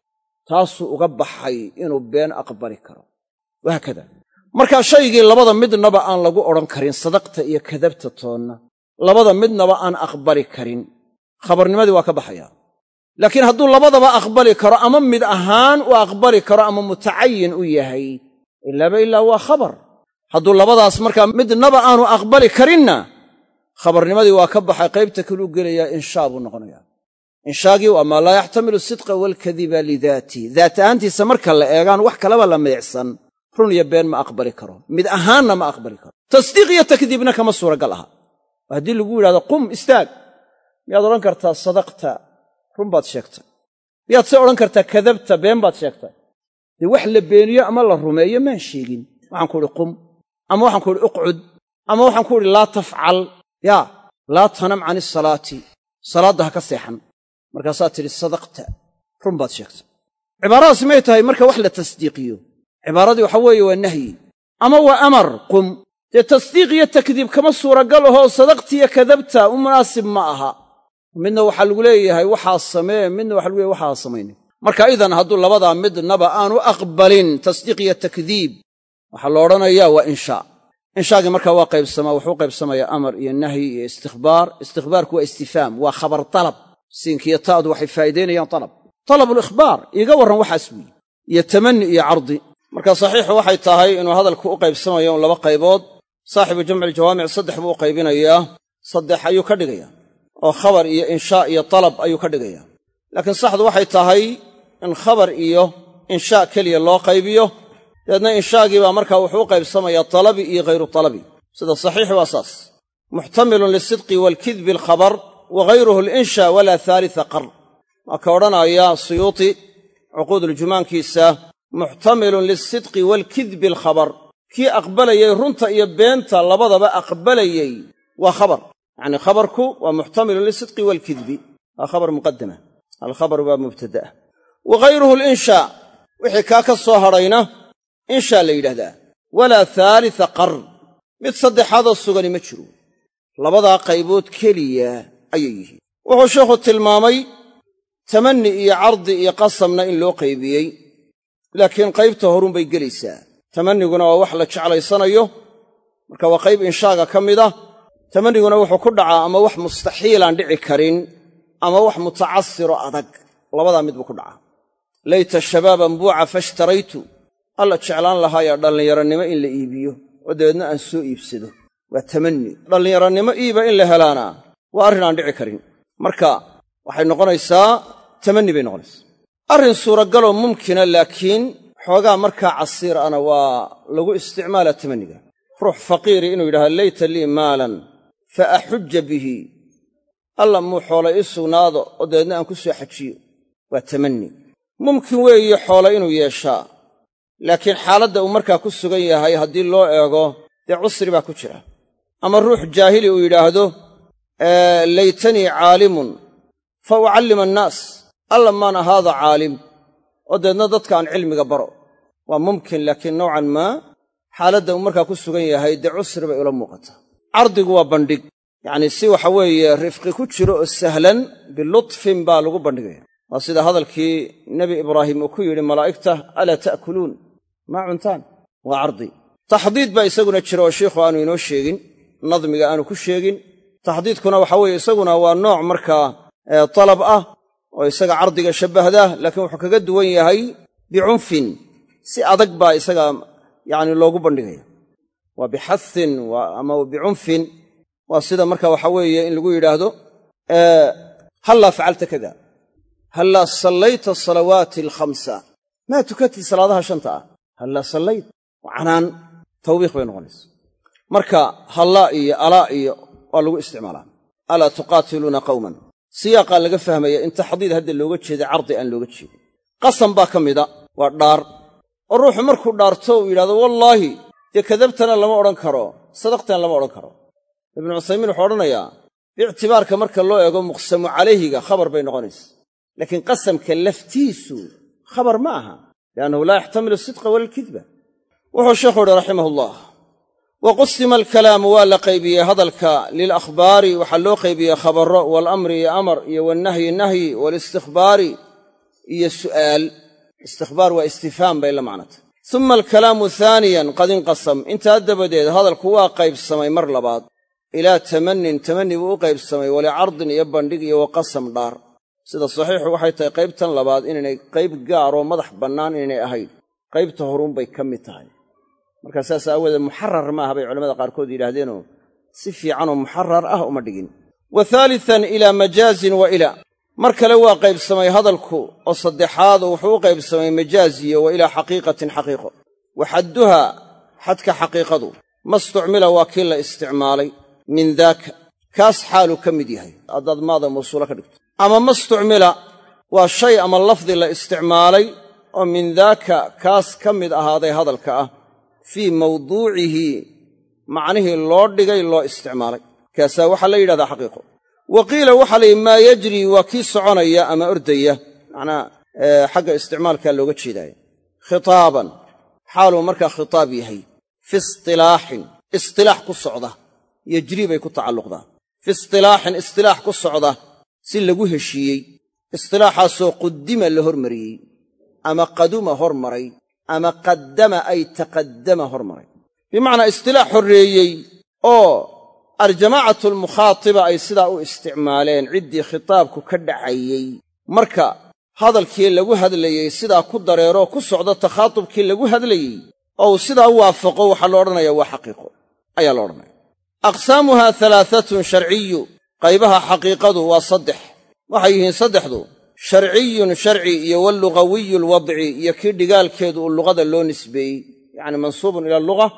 Taasuu uga baxay inuu been aqbali karo. Wahaakada markaa shaygii labada midnaba aan lagu odhan karin sadaqta iyo kadabta toonna labada midnaba aan aqbali karin. Khabarnimadii waa ka baxayaa laakiin hadduu labadaba aqbali karo ama mid ahaan u aqbali karo ama mutacayin u yahay ilaaba ilaa waa khabar. Hadduu labadaas markaa midnaba aanu aqbali karinna khabarnimadii waa ka baxay qaybta kaluu gelayaa inshaa buu noqonayaa. Inshaagii waa maa laa yaxtamilu sidqa waalkadiba lidaatii daat ahaantiisa marka la eegaan wax kalaba la midicsan run iyo been ma aqbali karo. Mid ahaanna ma aqbali karo. Tasdiiq iyo takdiibna kama suuragal aha haddii lagu yidhahdo qum istaag. Miyaad odhan kartaa sadaqta. Run baad sheegtay. Miyaad se odhan kartaa kadabta. Been baad sheegtay. Dee wax la beeniyo ama la rumeeyo maan sheegin. Waxaan ku idhi qum. Ama waxaan ku idhi uqcud. Ama waxaan ku idhi laa tafcal. Yaa laa tanam can isalaati salaadda ha ka seexan. Markaasaad tidhi sadaqta. Run baad sheegtay. Cibaaradaasi may tahay marka wax la tasdiiqiyo. Cibaaradii waxa weeye waa nahyi. Ama waa amar qum dee tasdiiq iyo takdiib kama suuragal ahoo sadaqtiiyo kadabta u munaasib ma aha. Midna waxaa lagu leeyahay waxaa samee midna waxa lagu leeyahay waxaa samaynin marka idan hadduu labadaa midnaba aanu aqbalin tasdiiq iyo takdiib waxaa la odhanayaa waa inshaa. Inshaagii markaa waa qaybsamaa wuxuu qaybsamayaa amar iyo nahyi iyo istikhbaar istikhbaarku waa istifaam waa khabar dalab siinkiiyo ta'du waxay faa'iidaynayaan talab. Talabulikhbaar iiga warran waxaas weeye. Iyo tamanni iyo cardi. Marka saxiixu waxay tahay inuu hadalku u qaybsamayo un laba qaybood saaxibu jamciiljawaamic saddex buu u qaybinayaa saddex ayuu ka dhigayaa oo khabar iyo inshaa iyo talab ayuu ka dhigayaa. Laakiin saxdu waxay tahay in khabar iyo inshaa keliya loo qaybiyo dabeedna inshaagii baa markaa wuxuu u qaybsamayaa talabi iyo ghayru talabi. Sida saxiixi waa saas. Muxtamilun lisidqi waalkidbi alkhabar wa alinsha walaa haalita qarn. Waa ka odhanaya suyuuti cuquuduljumaankiisa muxtamilun lisidqi waalkidbi alkhabar kii aqbalayay runta iyo beenta labadaba aqbalayey waa khabar. Yacnii khabarku waa muxtamilun lisidqi waalkidbi. Waa khabar muqadama alkhabaru waa mubtada'a wa ghayruhu alinshaa wixii kaa ka soo hadhayna inshaa la yidhahdaa walaa haalita qarn mid saddexaadoo sugani ma jiro. Labadaa qaybood keliya ayay yihiin. Wuxuu sheikhu tilmaamay tamanni iyo cardi iyo qasamna in loo qaybiyey. Laakiin qaybta horunbay gelaysaa tamanniguna waa wax la jeclaysanayo. Marka waa qayb inshaaga ka mid ah. Tamanniguna wuxuu ku dhacaa ama wax mustaxiilaan dhici karin ama wax mutacasiro adag. Labadaa mid buu ku dhacaa. Layta shabaaban buuca fashtaraytu. Alla jeclaan lahaayaa dhallinyaranimo in la iibiyo oo dabeedna aan soo iibsado. Waa tamanni. Dhallinyaranimo iiba in la helaana. Waa arrin aan dhici karin. Marka waxay noqonaysaa tamanni bay noqonaysaa. Arrin suuragaloo mumkina laakiin xoogaa markaa casiir ana waa lagu isticmaalaa tamanniga ruux faqiiri inuu yidhahdo layta lii maalan fa axujja bihi. Alla muu xoola ii sugnaado oo dabeedna aan ku soo xajiyo. Waa tamanni mumkin weeye xoola inuu yeeshaa laakiin xaaladda uu markaa ku sugan yahay haddii loo eego dee cusri baa ku jira. Ama ruux jaahili uu yidhaahdo laytanii caalimun fa ucallima annaas. Alla maan ahaada caalim oo dabeedna dadka aan cilmiga baro. Waa mumkin laakiin nowcan maa xaaladda uu markaa ku sugan yahay dee cusri bay ula muuqataa cardigu waa bandhig. Yacnii si waxa weeye rifqi ku jiro oo sahlan bilutfin baa lagu bandhigaya. Waa sida hadalkii nebi ibraahim uu ku yidhi malaa'igta alaa ta'kuluun? Maa cuntaan? Waa cardi. Taxdiid baa isaguna jira oo shiikhu aanu inoo sheegin nadmiga aanu ku sheegin. Taxdiidkuna waxa weeye isaguna waa nooc markaa talab ah oo isaga cardiga shabbahda laakiin wuxuu kaga duwan yahay bicunfin si adag baa isaga yacni loogu bandhigaya. Waa bixathin ama bicunfin waa sida marka waxa weeye in lagu yidhaahdo hallaa facalta kada? Hallaa sallayta salawaati alkhamsa? Maa tukatid salaadaha shanta ah? Hallaa sallayt canaan. Tawbiiq bay noqonaysa. Marka hallaa iyo alaa iyo waa lagu isticmaalaa. Alaa tuqaatiluuna qawman siyaaqaa laga fahmaya in taxdiid hadda looga jeeda cardi aan looga jeedin. Qasam baa ka mida waa dhaar. Oo ruuxu markuu dhaarto uu yidhahdo wallaahi dee kadabtana lama odhan karo sadaqtana lama odhan karo. Ibnu cuthaymiin wuxuu odhanayaa biictibaarka marka loo eego muqsamu calayhiga khabar bay noqonaysa laakiin qasamka laftiisu khabar ma aha liannahu laa yaxtamilu asidqa wala alkidba wuxuu sheikhu uhi raximahullah wa qusima alkalaamu waa la qaybiyey hadalka lilakhbaari waxaa loo qaybiyey khabarro waalamri iyo amar iyo wannahyi nahyi waalistikhbaari iyo su'aal. Istikhbaar waa istifhaam bay la macnatay suma alkalaamu haaniyan qad inqasam. Intaa dabadeed hadalku waa qaybsamay mar labaad. Ilaa tamannin tamanni buu u qaybsamay walicardin iyo bandhig iyo wa qasam dhaar. Sida saxiixu waxay tahay qaybtan labaad inaynay qayb gaaroo madax bannaan inaynay ahayn qaybta horuunbay ka mid tahay markaa saas aawoodee muxarar maaha bay culamada qaarkood yidhaahdeenoo si fiicanoo muxarar ah uma dhigin. Wa haalitan ilaa majaazin wa ilaa mar kale waa qaybsamay hadalku oo saddexaad wuxuu u qaybsamay majaaziyo wa ilaa xaqiiqatin xaqiiqo. Wa xadduhaa xadka xaqiiqadu. Ma istucmila waa kii la isticmaalay. Min daaka kaas xaaluu ka mid yahay. Haddaad maada mawsuula ka dhigto. Ama ma istucmila waa shay ama lafdi la isticmaalay oo min daaka kaas ka mid ahaaday hadalka ah fii mawduucihi macnihii loo dhigay loo isticmaalay. Kaasaa waxaa la yidhahdaa xaqiiqo. Wa qiila waxaa la yidhi maa yajrii waa kii soconaya ama ordaya. Macnaa xagga isticmaalkaa looga jeedaaya khitaaban. Xaaluu markaa khitaab yahay. Fi istilaaxin. Istilaax ku socda. Yejrii bay ku tacalluqdaa. Fi istilaaxin istilaax ku socda. Si lagu heshiiyey. Istilaaxaasoo quddima la hormariyey. Ama qaduma hormaray ama qaddama ay taqaddama hormaray. Bimacnaa istilaax horreeyey oo aljamaacatu almukhaatiba ay sidaa u isticmaaleen ciddii khitaabku ka dhacayey. Marka hadalkii lagu hadlayey sidaa ku dareeroo ku socda takhaatubkii lagu hadlayey oo uu sidaa u waafaqo waxaa lo odhanaya waa xaqiiqo. Ayaa la odhanaya. Aqsaamuhaa halaatatun sharciyu qaybaha xaqiiqadu waa saddex. Waxay yihiin saddexdu sharciyun sharci iyo walugawiyu lwadci iyo kii dhigaalkeedu uu luqada loo nisbeeyey. Yacni mansuubun ila luga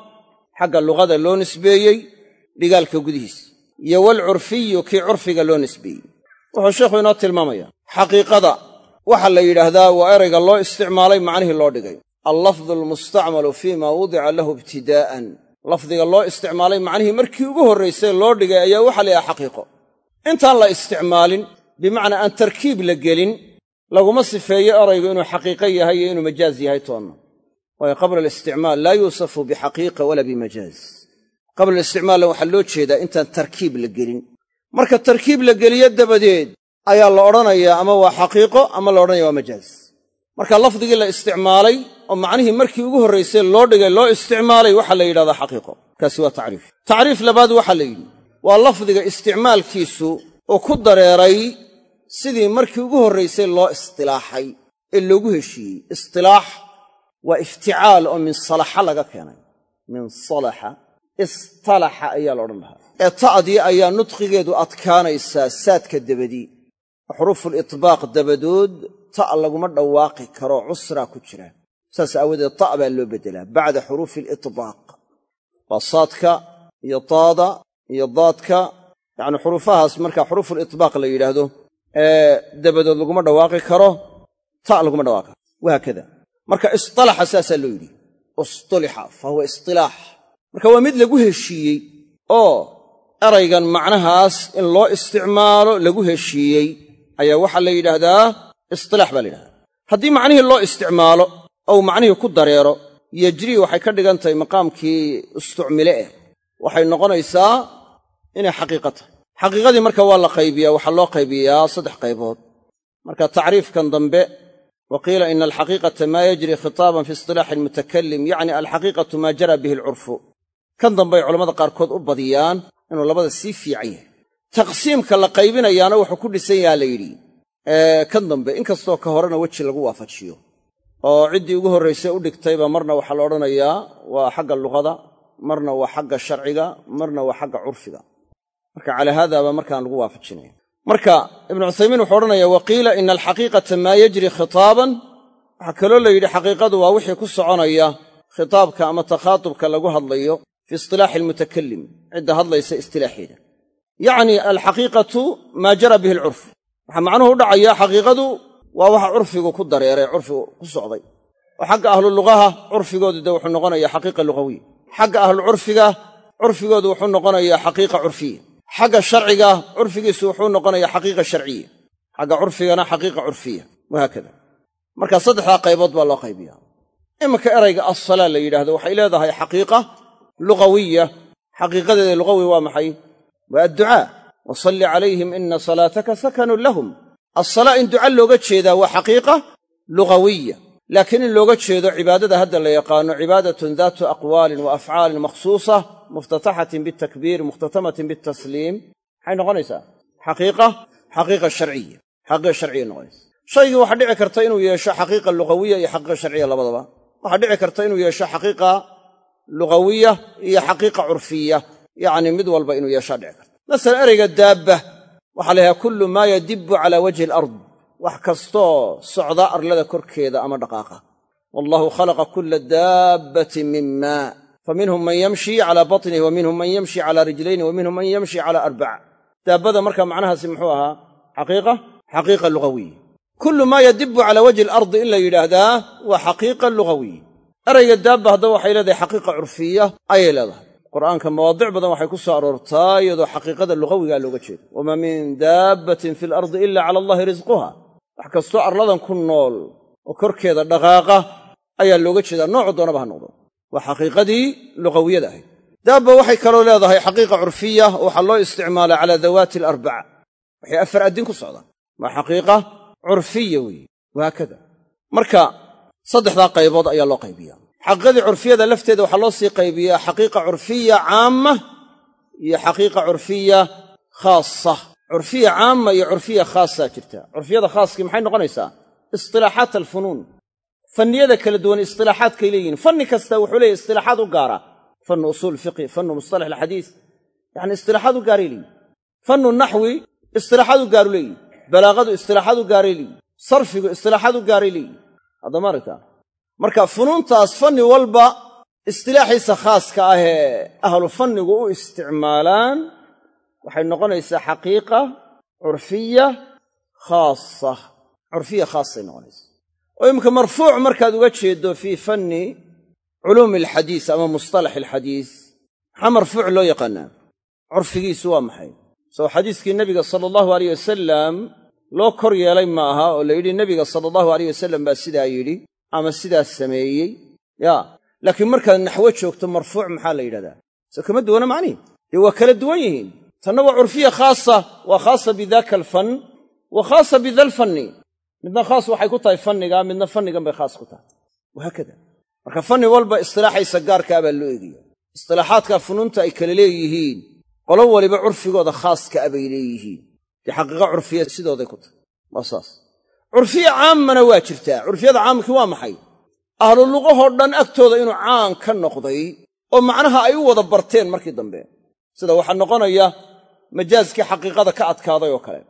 xagga luqada loo nisbeeyey dhigaalka gudihiisa iyo walcurfiyu kii curfiga loo nisbeeyey. Wuxuu sheikhu inoo tilmaamaya xaqiiqada waxaa la yidhaahdaa waa erayga loo isticmaalay macnihii loo dhigay. Allafdu almustacmalu fii ma wudica lahu ibtidaa'an lafdiga loo isticmaalay macnihii markii ugu horraysay loo dhigay ayaa waxaa la yidhaha xaqiiqo. Intaan la isticmaalin bimacnaa aan tarkiib la gelin laguma sifeeyo eraygu inuu xaqiiqo yahay iyo inuu majaaz yahay toonna. Waayo qabla alisticmaal laa yuusafu bixaqiiqa wala bimajaaz. Qabla alisticmaalna waxaa loo jeedaa intaan tarkiib la gelin. Marka tarkiib la geliyo dabadeed ayaa la odhanayaa ama waa xaqiiqo ama la odhanaya waa majaaz. Marka lafdigii la isticmaalay oo macnihii markii ugu horraysay loo dhigay loo isticmaalay waxaa la yidhahdaa xaqiiqo. Kaasi waa tacriif. Tacriif labaad waxaa la yidhi waa lafdiga isticmaalkiisu oo ku dareeray sidii markii ugu horraysay loo istilaaxay ee loogu heshiiyey. Istilaax waa ifticaal oo min salaxa laga keenay. Min salaxa. Istalaxa ayaa la odhan lahaa. Ee ta'dii ayaa nudqigeedu adkaanaysaa saadka dabadii xuruufulitbaaq dabadood ta' laguma dhawaaqi karo cusraa ku jira. Saas aawadeed ta' baa loo beddelaa bacda xuruufi alitbaaq waa saadka iyo taada iyo daadka yacni xuruufahaas marka xuruufulitbaaq la yidhaahdo dabadood laguma dhawaaqi karo ta' laguma dhawaaqi karo. Wahaakada marka istalaxa saasaa loo yidhi. Istulixa fa huwa istilaax marka waa mid lagu heshiiyey oo eraygan macnahaas in loo isticmaalo lagu heshiiyey ayaa waxaa la yidhaahdaa istilaax baa la yidhahdaa haddii macnihii loo isticmaalo ou macnihii ku dareero yejrii waxay ka dhigan tahay maqaamkii istucmile eh waxay noqonaysaa inay xaqiiqo tahay xaqiiqadii marka waa la qaybiyaa waxaa loo qaybiyaa saddex qaybood. Marka tacriifkan dambe wa qiila ina alxaqiiqata maa yajri khitaaban fi istilaaxi almutakalim yacni alxaqiiqatu maa jara bihi alcurfu. Kan dambey culammada qaarkood u badiyaan inuu labada sii fiican yahay. Taqsiimka la qaybinayaana wuxuu ku dhisan yaha la yidhi kan dambe inkastoo ka horena weji lagu waafajiyo oo ciddii ugu horraysay u dhigtayba marna waxaa la odhanayaa waa xagga luqada marna waa xagga sharciga marna waa xagga curfiga marka calaa haadaaba markaan lagu waafajinaya marka ibnu cuthaymiin wuxuu odhanaya wa qiila ina alxaqiiqata maa yajri khitaaban. Waxaa kaloo la yidhi xaqiiqadu waa wixii ku soconaya khitaabka ama takhaatubka lagu hadlayo fi istilaaxi almutakalim cidda hadlaysa istilaaxeeda. Yacni alxaqiiqatu maa jara bihi alcurf. Waxaa macnuhu u dhacayaa xaqiiqadu waa waxa curfigu ku dareeray curfigu ku socday. Oo xagga ahlulugaha curfigoodu de wuxuu noqonayaa xaqiiqa lugawiya xagga ahlucurfiga curfigoodu wuxuu noqonayaa xaqiiqa curfiya xagga sharciga curfigiisu wuxuu noqonayaa xaqiiqa sharciya. Xagga curfigana xaqiiqa curfiya. Wahaakada marka saddexdaa qaybood baa loo qaybiya iminka erayga assalaa la yidhaahdo waxay leedahay xaqiiqa lugawiya xaqiiqadeeda lugawi waa maxay? Waa adducaa. Wa salli calayhim ina salaataka sakanun lahum. Assalaa in duca looga jeedaa waa xaqiiqa lugawiya laakiin in looga jeedo cibaadada hadda la yaqaano cibaadatun daatu aqwaalin wa afcaalin makhsuusa muftataxatin bitakbiir mukhtatamatin bitasliim maxay noqonaysaa xaqiiqa xaqiiqa sharciya xaqiiqa sharciya noqonaysa. Shaygii waxaa dhici karta inuu yeesho xaqiiqa lugawiya iyo xaqiiqa sharciya labadaba. Waxaa dhici karta inuu yeesho xaqiiqa lugawiya iyo xaqiiqa curfiya yacni mid walba inuu yeeshaa dhici karta. Masalan ereyga daabba waxaa la yidhaha kullu maa yadibbu wax kastoo socda arlada korkeeda ama dhaqaaqa. Wallahu khalaqa kulla daabbatin min maa. Fa minhum man yamshi calaa batnihi wa minhum man yamshi calaa rijlayni wa minhum man yamshi calaa arbac daabbada marka macnahaasi muxuu ahaa xaqiiqa xaqiiqa lugawiya kullu maa yadibbu calaa wajhi alardi in la yidhaahdaa waa xaqiiqa lugawiya erayga daabba haddaba waxay leedahay xaqiiqa curfiya ayay leedahay. Qur'aanka mawaadic badan waxay ku soo aroortaa iyadoo xaqiiqada lugawigaa looga jeedo. Wamaa min daabbatin fi alardi ila cala allahi risquha wax kastoo arladan ku nool oo korkeeda dhaqaaqa ayaa looga jeedaa noocu doonaba ha noqdo. Waa xaqiiqadii lugawiyada ahayd. Daabba waxay kaloo leedahay xaqiiqa curfiya oo waxaa loo isticmaalaa calaa dawaati alarbaca waxay afar addin ku socdaan. Waa xaqiiqa curfiya weeye. Wahaakada marka saddexdaa qaybood ayaa loo qaybiyaa. Xaqiiqadii curfiyada lafteeda waxaa loo sii qaybiyaa xaqiiqa curfiya caama iyo xaqiiqa curfiya khaasa curfiya caama iyo curfiya khaasaa jirta. Curfiyada khaaskii maxay noqonaysaa? Istilaaxaat alfunuun. Fanniyada kala duwan istilaaxaadkay leeyihiin fanni kasta wuxuu leeyahy istilaaxaad u gaara. Fannu usuul fiqhi fannu mustalax alxadiis. Yacni istilaaxaad u gaaray leeyihiin fannu naxwi istilaaxaad u gaaru leeyihiin balaaqadu istilaaxaad u gaaray leeyihiin sarfigu istilaaxaad u gaaray leeyihiin haddama aragtaa marka funuuntaas fanni walba istilaaxiisa khaaska ah ee ahlu u isticmaalaan waxay noqonaysaa xaqiiqa curfiya khaasa. Curfiya khaasay noqonaysaa. Oo iminka marfuuc markaad uga jeeddo fii fanni culuumi alxadiis ama mustalax alxadiis maxaa marfuuc loo yaqaannaa curfigiisu waa maxay? Soo xadiiskii nebiga sala allahu aleyh wasalam loo kor yeelay ma aha oo la yidhi nebiga sala allahu aleyh wasalam baa sidaa yidhi ama sidaas sameeyey. Yaa laakiin markaad naxwo joogto marfuuc maxaa la yidhahdaa? Soo kama duwana macnihi dee waa kala duwan yihiin tanna waa curfiya khaasa waa khaasa bidaaka alfann wa khaasa bida alfanni midna khaas waxay ku tahay fanniga midna fannigan bay khaas ku tahay. Wahaakada marka fanni walba istilaaxaysa gaarkaa baa loo eegaya istilaaxaadka funuunta ay kala leeyihiin qolo waliba curfigooda khaaska a bay leeyihiin. Dee xaqiiqa curfiya sidooday ku tahay. Waa saas. Curfiya caammana waa jirtaa. Curfiyada caamkii waa maxay? Ahlu luqahoo dhan agtooda inuu caan ka noqday oo macnaha ay u wada barteen markii dambe sida waxaa noqonaya majaaskii xaqiiqada ka adkaaday oo kale.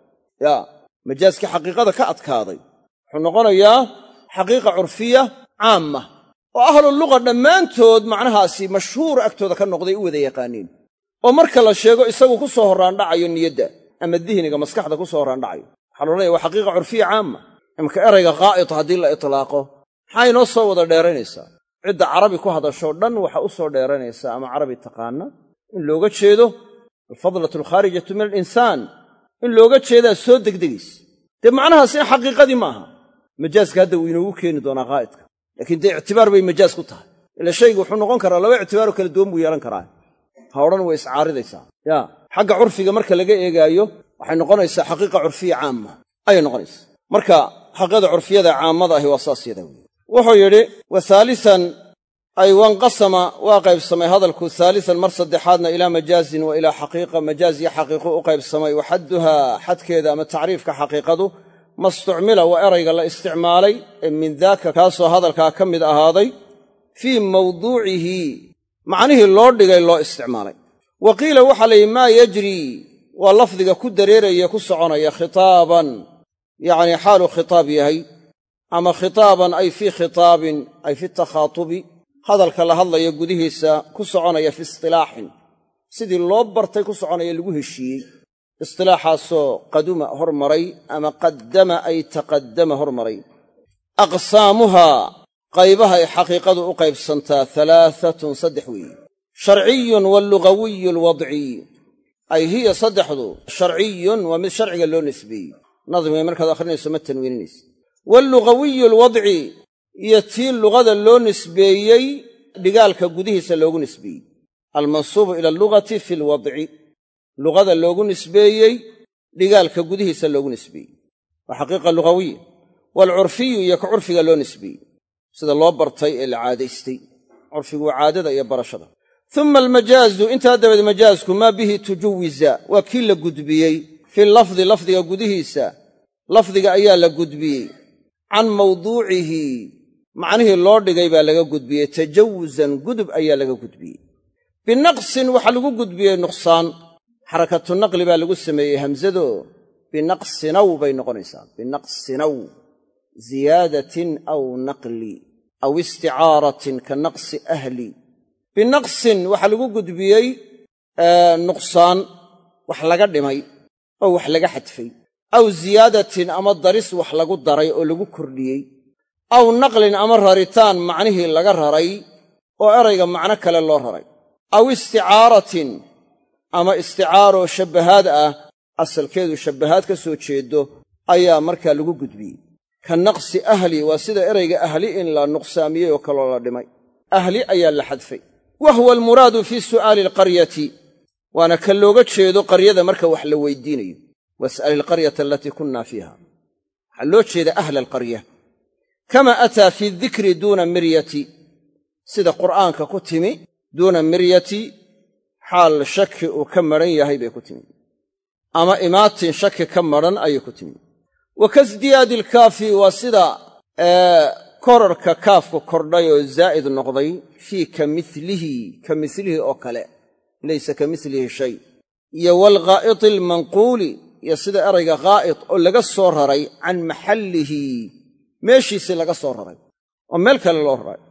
Yaa majaaskii xaqiiqada ka adkaaday. Wuxuu noqonayaa xaqiiqa curfiya caama oo ahlu luqa dhammaantood macnahaasi mashhuur agtooda ka noqday u wada yaqaaniin. Oo marka la sheego isagu ku soo horraandhacayo niyadda ama dihniga maskaxda ku soo horraandhacayo waxaa la odhanaya waa xaqiiqa curfiya caama imka erayga qaa'id haddii la itlaaqo maxaa inoo soo wada dheeraynaysaa? Cidda carabi ku hadashoo dhan waxa u soo dheeranaysaa ama carabi taqaana in looga jeedo alfadlatu alkhaarijatu min alinsaan. In looga jeedaa soo degdegaysa dee macnahaasina xaqiiqadii ma aha. Majaaska hadda wuu inoogu keeni doonaa qaa'idka. Laakiin dee ictibaar bay majaas ku tahay. Ila shaygu wuxuu noqon karaa laba ictibaaroo kala duwan buu yeelan karaa. Ha odhan way iscaaridaysaa. Yaa xagga curfiga marka laga eegaayo waxay noqonaysaa xaqiiqa curfiya caama ayay noqonaysaa. Marka xaqiiqada curfiyada caammada ahi waa saas yada weye wuxuu yidhi wa haalisan ay wanqasama waa qaybsamay hadalku haalisan mar saddexaadna ilaa majaazin wa ilaa xaqiiqa majaaz iyo xaqiiqu u qaybsamay wa xadduhaa xadkeeda ama tacriifka xaqiiqadu mastucmila waa erayga la isticmaalay ee min daaka kaasoo hadalkaa ka mid ahaaday fii mawduucihi macnihii loo dhigay loo isticmaalay. Wa qiila waxaa la yidhi maa yajrii waa lafdiga ku dareeraya ku soconaya khitaaban yacnii xaaluu khitaab yahay ama khitaaban ay fii khitaabin ay fi takhaatubi hadalka la hadlaya gudihiisa ku soconaya fi istilaaxin. Sidii loo bartay ku soconaya lagu heshiiyey. Istilaaxaasoo qaduma hormaray ama qaddama ay taqaddama hormaray. Aqsaamuhaa qaybahay xaqiiqadu u qaybsantaa halaaatun saddex weeye. Sharciyun walugawiyu alwadciy ay hiya saddexdu sharciyun waa mid sharciga loo nisbeeyey. Nadmiga markaad akhrinayso ma tanwiininaysa walugawiyu alwadci iyo tii lugada loo nisbeeyey dhigaalka gudihiisa loogu nisbeeyey. Almansuubu ila allugati fi lwadci luqada loogu nisbeeyey dhigaalka gudihiisa loogu nisbeeyey. Waa xaqiiqa lugawiya waalcurfiyu iyo ka curfiga loo nisbeeyey. Sida loo bartay ee la caadaystay. Curfigu waa caadada iyo barashada. Uma almajaazu intaa dabadeed majaasku maa bihi tujuwiza. Waa kii la gudbiyey. Fi lafdi lafdiga gudihiisa. Lafdiga ayaa la gudbiyey. Can mawduucihi macnihii loo dhigay baa laga gudbiyey tajawuzan gudub ayaa laga gudbiyey. Binaqsin waxaa lagu gudbiyey nuqsaan xarakatu naqli baa lagu sameeyey hamzado. Binaqsinaw bay noqonaysaa. Binaqsinaw ziyaadatin aw naqli aw isticaaratin ka naqsi ahli. Binaqsin waxaa lagu gudbiyey nuqsaan wax laga dhimay oo wax laga xadfay. Aw ziyaadatin ama daris wax lagu daray oo lagu kordhiyey aw naqlin ama raritaan macnihii laga raray oo erayga macno kale loo raray. Aw isticaaratin ama isticaaroo shabbahaad ah asalkeedu shabbahaad ka soo jeedo ayaa markaa lagu gudbiyey. Ka naqsi ahli waa sida erayga ahli in la nuqsaamiyey oo kaloo la dhimay. Ahli ayaa la xadfay. Wa huwa almuraadu fii su'aali alqaryati waana ka looga jeedo qaryada marka wax la weydiinayo. Was'al ilqaryata alatii kunna fiiha. Waxaa loo jeeda ahla alqarya kama ataa fi dikri duuna miryati sida qur'aanka ku timi duuna miryati xaal shaki uu ka madhan yahay bay ku timi ama imaatin shaki ka madhan ayay ku timi wa kasdiyaadi ilkaafi waa sida korarka kaafku kordhay oo zaa'id noqday fii ka milihi ka milihi oo kale laysa ka milihi shay iyo waalghaa'iti almanquuli iyo sida erayga ghaa'id oo laga soo raray can maxallihi meeshiisii laga soo raray oo meel kale loo raray.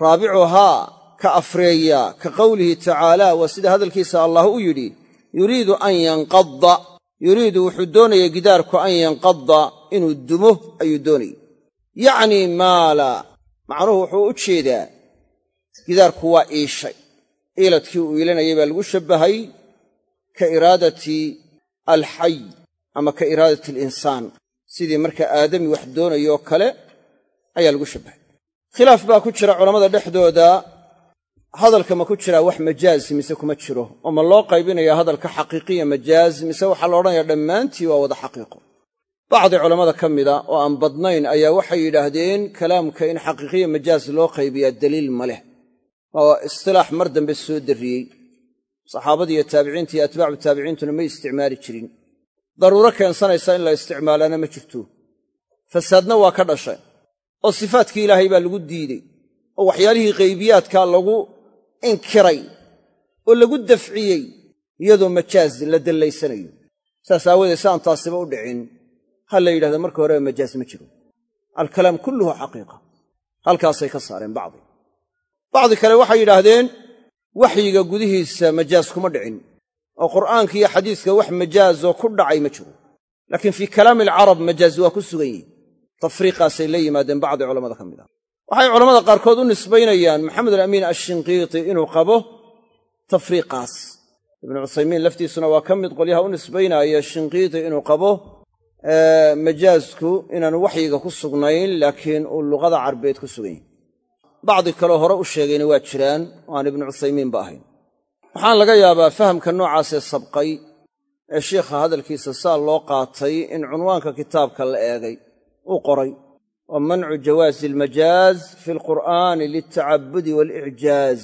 Raabicuhaa ka afreeya ka qowlihi tacaala waa sida hadalkiisa allah u yidhi yuriidu an yanqadda. Yuriidu wuxuu doonayay gidaarku an yanqadda inuu dumo ayuu doonayay. Yacnii maala macnuhu wuxuu u jeedaa gidaarku waa iishay. Iiladkii uu iilanayay baa lagu shabbahay ka iraadati alxay ama ka iraadati alinsaan sidii marka aadami wax doonayoo kale ayaa lagu shabbahay khilaaf baa ku jira culammada dhexdooda. Hadalka ma ku jiraa wax majaaz mise kuma jiro oo ma loo qaybinaya hadalka xaqiiqiya majaaz mise waxaa la odhanaya dhammaantii waa wada xaqiiqo. Bacdi culammada ka mida oo aan badnayn ayaa waxay yidhaahdeen kalaamka in xaqiiqiya majaaz loo qaybiyaa daliil ma leh. Oo istilaax mar dambe soo darriyey. Saxaabadii iyo taabiciinta iyo atbaacu taabiciintuna may isticmaali jirin daruuro keensanaysa in la isticmaalaana ma jirto. Fasaadna waa ka dhashay oo sifaatkii ilaahay baa lagu diidey oo waxyaalihii qaybiyaadkaa lagu inkiray oo lagu dafciyey iyadoo majaaz la dallaysanayo saas aawadeed si aan taasiba u dhicin. Ha la yidhahda marka horeba majaaz ma jiro. Alkalaam kulluhu xaqiiqa. Halkaasay ka saareen bacdi. Bacdi kale waxay yidhaahdeen waxyiga gudihiisa majaaz kuma dhicin oo qur'aanka iyo xadiiska wax majaazoo ku dhacay ma jiro. Laakiin fii kalaami alcarab majaaz waa ku sugan yihiin tafriiqaasay la yimaadeen bacdi culamada ka mid ah. Waxay culammada qaarkood u nisbaynayaan maxamed alamiin ashinqiiti inuu qabo tafriiqaas. Ibnu cuthaymiin laftiisuna waa ka mid qolyaha u nisbaynaaya shinqiiti inuu qabo majaazku inaanu waxyiga ku sugnayn laakiin uu luqada carbeed ku sugan yahy bacdi kaleo hore u sheegayna waa jiraan oo aan ibnu cuthaymiinba ahayn waxaan laga yaabaa fahamka noocaasee sabqay ee shiikha hadalkiisa saa loo qaatay in cunwaanka kitaabka la eegay uu qoray. Wa mancu jawaazi almajaaz fi alqur'aani liltacabudi waalicjaaz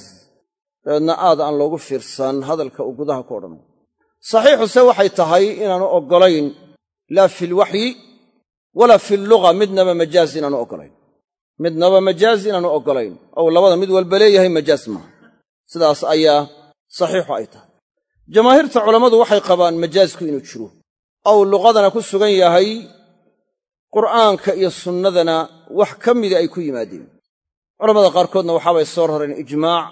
dabeedna aad aan loogu fiirsan hadalka uu gudaha ku odhanay saxiixuse waxay tahay inaanu oggolayn laa fi lwaxyi walaa fi lluga midnaba majaaz inaanu oggolayn. Midnaba majaaz inaanu oggolayn. Ou labada mid walba leeyahay majaaz maaha. Sidaas ayaa saxiixu ay tahay. Jamaahiirta culammadu waxay qabaan majaazku inuu jiro. Ou luqadana ku sugan yahay qur'aanka iyo sunnadana wax ka mida ay ku yimaadeen. Culammada qaarkoodna waxaabay soo rareen ijmaac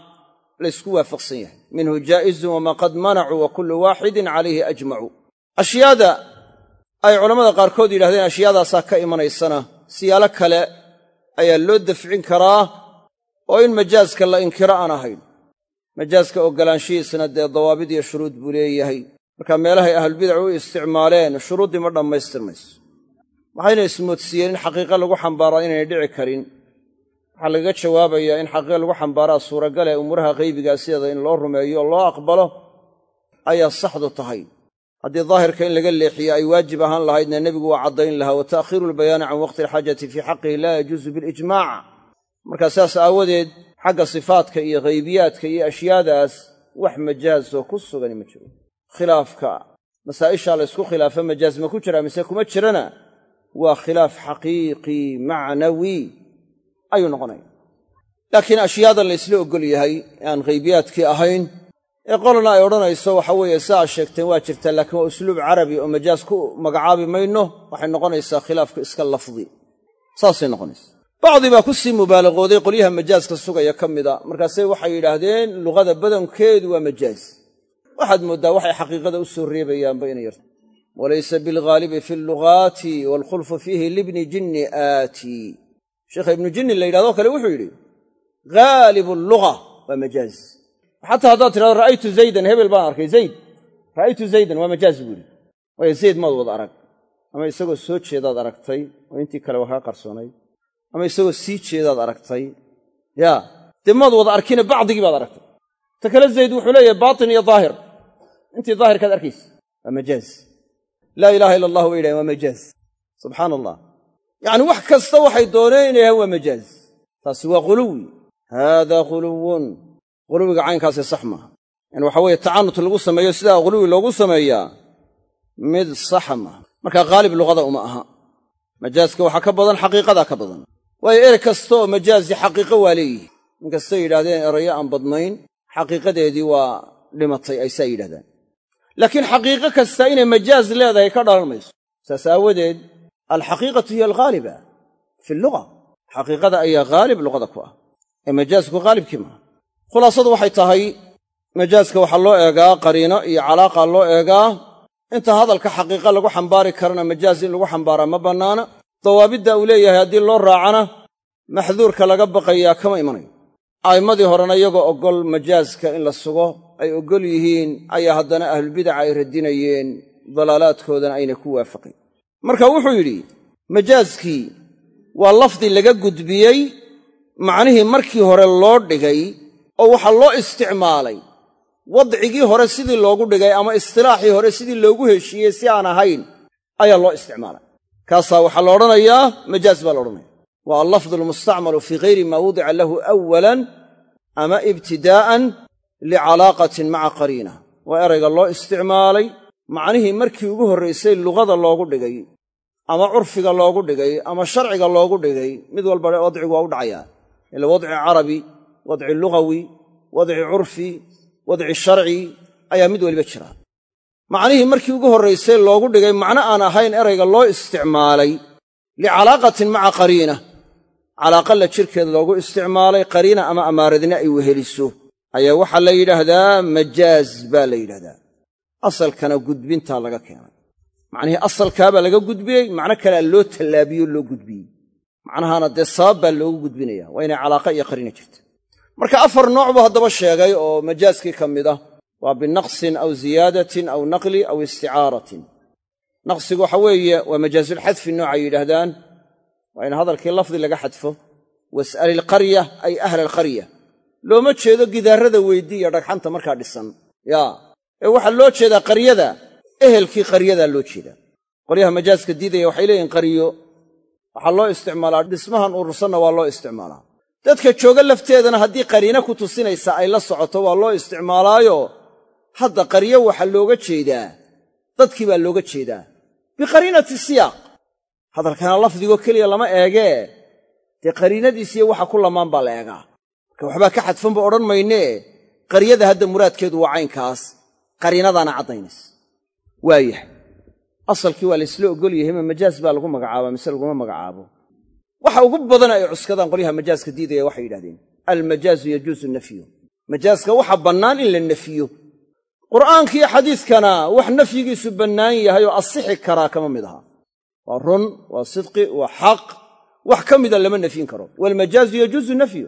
laysku waafaqsan yahay. Minhu jaa'izun wamaa qad manacuu wa kullu waaxidin calayhi ajmacu ashyaada ay culammada qaarkood yidhahdeen ashyaadaasaa ka imanaysana siyaalo kale ayaa loo dafcin karaa oo in majaaska la inkiro aan ahayn majaaska oggolaanshihiisna dee dawaabid iyo shuruud buu leeyahay. Marka meelahay ahlulbidac u isticmaaleen shuruuddii ma dhammaystirmayso waxayna ismoodsiiyeen in xaqiiqo lagu xambaaraa inaynay dhici karin. Waxaa lagaga jawaabayaa in xaqiiqo lagu xambaaraa suuragale umuuraha qaybigaa sideeda in loo rumeeyo oo loo aqbalo ayaa saxdu tahay. Haddii daahirka in laga leexiyo ay waajib ahaan lahaydna nebigu waa caddayn lahaa wa ta'khiiru can waqti alxaajati fii xaqihi laa yajuusu bilijmaac markaa saas aawadeed xagga sifaadka iyo haybiyaadka iyo ashyaadaas wax majaazoo ku sugani ma jiro. Khilaafka masaa'ishaa laysku khilaafo majaaz ma ku jiraa mise kuma jirana waa khilaaf xaqiiqi macnawi ayuu noqonaya. Laakiin ashyaadan la ysla oggol yahay ee aan haybiyaadkii ahayn ee qolana ay odhanayso waxa weeye si aad sheegteen waa jirtaa laakiin waa usluub carabi oo majaaz ku magacaabi mayno waxay noqonaysaa khilaafku iska lafdi. Saasay noqonaysa bacdi baa ku sii mubaalaqooday qolyaha majaaska sugaya ka mida. Markaase waxay yidhaahdeen luqada badankeedu waa majaaz. Waxaad mooddaa waxay xaqiiqada u soo reebayaanba inay yarta walaysa bilghaalibi fi allugaati waalkhulfu fiihi libni jinni aati. Sheekha ibnu jinni la yidhahdo kale wuxuu yidhi haalibu alluga waa majaaz. Xataa haddaad tidhahdo ra'aytu zaydan hebel baan arkay zayd. Ra'aytu zaydan waa majaaz buu yidhi. Waayo zayd maad wada arag ama isagoo soo jeedaad aragtay oo intii kale waa kaa qarsoonayd ama isagoo sii jeedaad aragtay. Yaa dee maad wada arkine bacdigii baad aragtay. Ta kale zayd wuxuu leeyahay baatin iyo daahir. Intii daahirkaad arkaysa waa majaaz laa ilaaha ila allah way yidhahen waa majaaz subxaana allah yacni wax kasta waxay dooneen inay yahaan waa majaaz taasi waa quluwi. Haadaa quluwun. Quluwiga caynkaasi sax maaha. Yani waxa weeye tacanut lagu sameeyo sidaa quluwi loogu sameeyaa mid saxa maaha. Markaa haalib luqada uma aha. Majaaska waxaa ka badan xaqiiqadaa ka badan waayo erey kasta oo majaazi xaqiiqo waa leeyihi inkastay yidhahdeen erayo aan badnayn xaqiiqadeedii waa dhimatay ay saa yidhahdaan laakiin xaqiiqo kasta inay majaaz leedahay ka dhalan mayso saas aawadeed alxaqiiqatu hiya alghaaliba fi luga xaqiiqada ayaa haalib luqada ku ah. Ee majaazku haalibkii khulaasadu waxay tahay majaaska waxaa loo eegaa qariino iyo calaaqa loo eegaa. Inta hadalka xaqiiqa lagu xambaari karana majaaz in lagu xambaaraa ma bannaana dawaabidda uu leeyahay haddii loo raacana maxduurka laga baqayaa kama imanayo. A'immadii horena iyagoo oggol majaaska in la sugo ay oggol yihiin ayaa haddana ahlulbidaca ay radinayeen dalaalaadkoodana aynay ku waafaqin. Marka wuxuu yidhi majaaskii waa lafdi laga gudbiyey macnihii markii hore loo dhigay oo waxaa loo isticmaalay. Wadcigii hore sidii loogu dhigay ama istilaaxii hore sidii loogu heshiiyey si aan ahayn ayaa loo isticmaalay kaasaa waxaa la odhanayaa majaaz baa la odhanaya waa allafdu almustacmalu fii gayri maa wudica lahu awalan ama ibtidaa'an licalaaqatin maca qariina. Waa erayga loo isticmaalay macnihii markii ugu horraysay luqada loogu dhigay ama curfiga loogu dhigay ama sharciga loogu dhigay mid walba wadcigu waa u dhacayaa ila wadci carabi wadci lugawi wadci curfi wadci sharci ayaa mid waliba jira macnihii markii ugu horraysay loogu dhigay macno aan ahayn erayga loo isticmaalay licalaaqatin maca qariina. calaaqa la jirkeed loogu isticmaalay qariina ama amaaradina ay weheliso. ayaa waxaa la yidhaahdaa majaaz baa la yidhahdaa asalkana gudbintaa laga keenay. macnihii asalkaabaa laga gudbiyey macno kalea loo tallaabiyo loo gudbiyey. macnahaana dee sabab baa loogu gudbinaya waa inay calaaqa iyo qariina jirta. marka afar nooc buu haddaba sheegay oo majaaskii ka mid ah waa binaqsin aw ziyaadatin aw naqli aw isticaaratin. Naqsigu waxa weeye waa majaasulxadfi noocay yidhaahdaan. Waa in hadalkii lafdi laga xadfo. Was'al ilqarya ay ahla alqarya looma jeedo gidaarrada weyddiiya dhagxanta markaa dhisan. Yaa. Ee waxaa loo jeedaa qaryada ehelkii qaryadaa loo jeedaa. Qolyaha majaaska diidaya waxay leeyihiin qaryo. Waxaa loo isticmaalaa dhismahan urursanna waa loo isticmaalaa. Dadka jooga lafteedana haddii qariina ku tusinaysa ay la socoto waa loo isticmaalaayo hadda qaryo waxaa looga jeedaa dadkii baa looga jeedaa. Biqariinati siyaaq hadalkana lafdigoo keliya lama eegee dee qariinadiisiyo waxa ku lamaan baa la eegaa. Marka waxbaa ka xadfanba odhan maynee qaryada hadda muraadkeedu waa caynkaas. Qariinadaana caddaynaysa. Waayahay. Asalkii waa laysla ogol yahay ma majaaz baa lagu magacaabaa mise laguma magacaabo? Waxa ugu badan ay cuskadaan qolyaha majaaska diidaya waxay yidhahdeen almajaazu yajuusu nafyu. Majaaska waxa bannaan in la nefiyo qur'aankiiyo xadiiskana wax nafyigiisu bannaan yahay oo asixi karaa kama mid aha. Waa run waa sidqi waa xaq wax ka mida lama nafyin karo. Waalmajaazu yajuusu nafyu.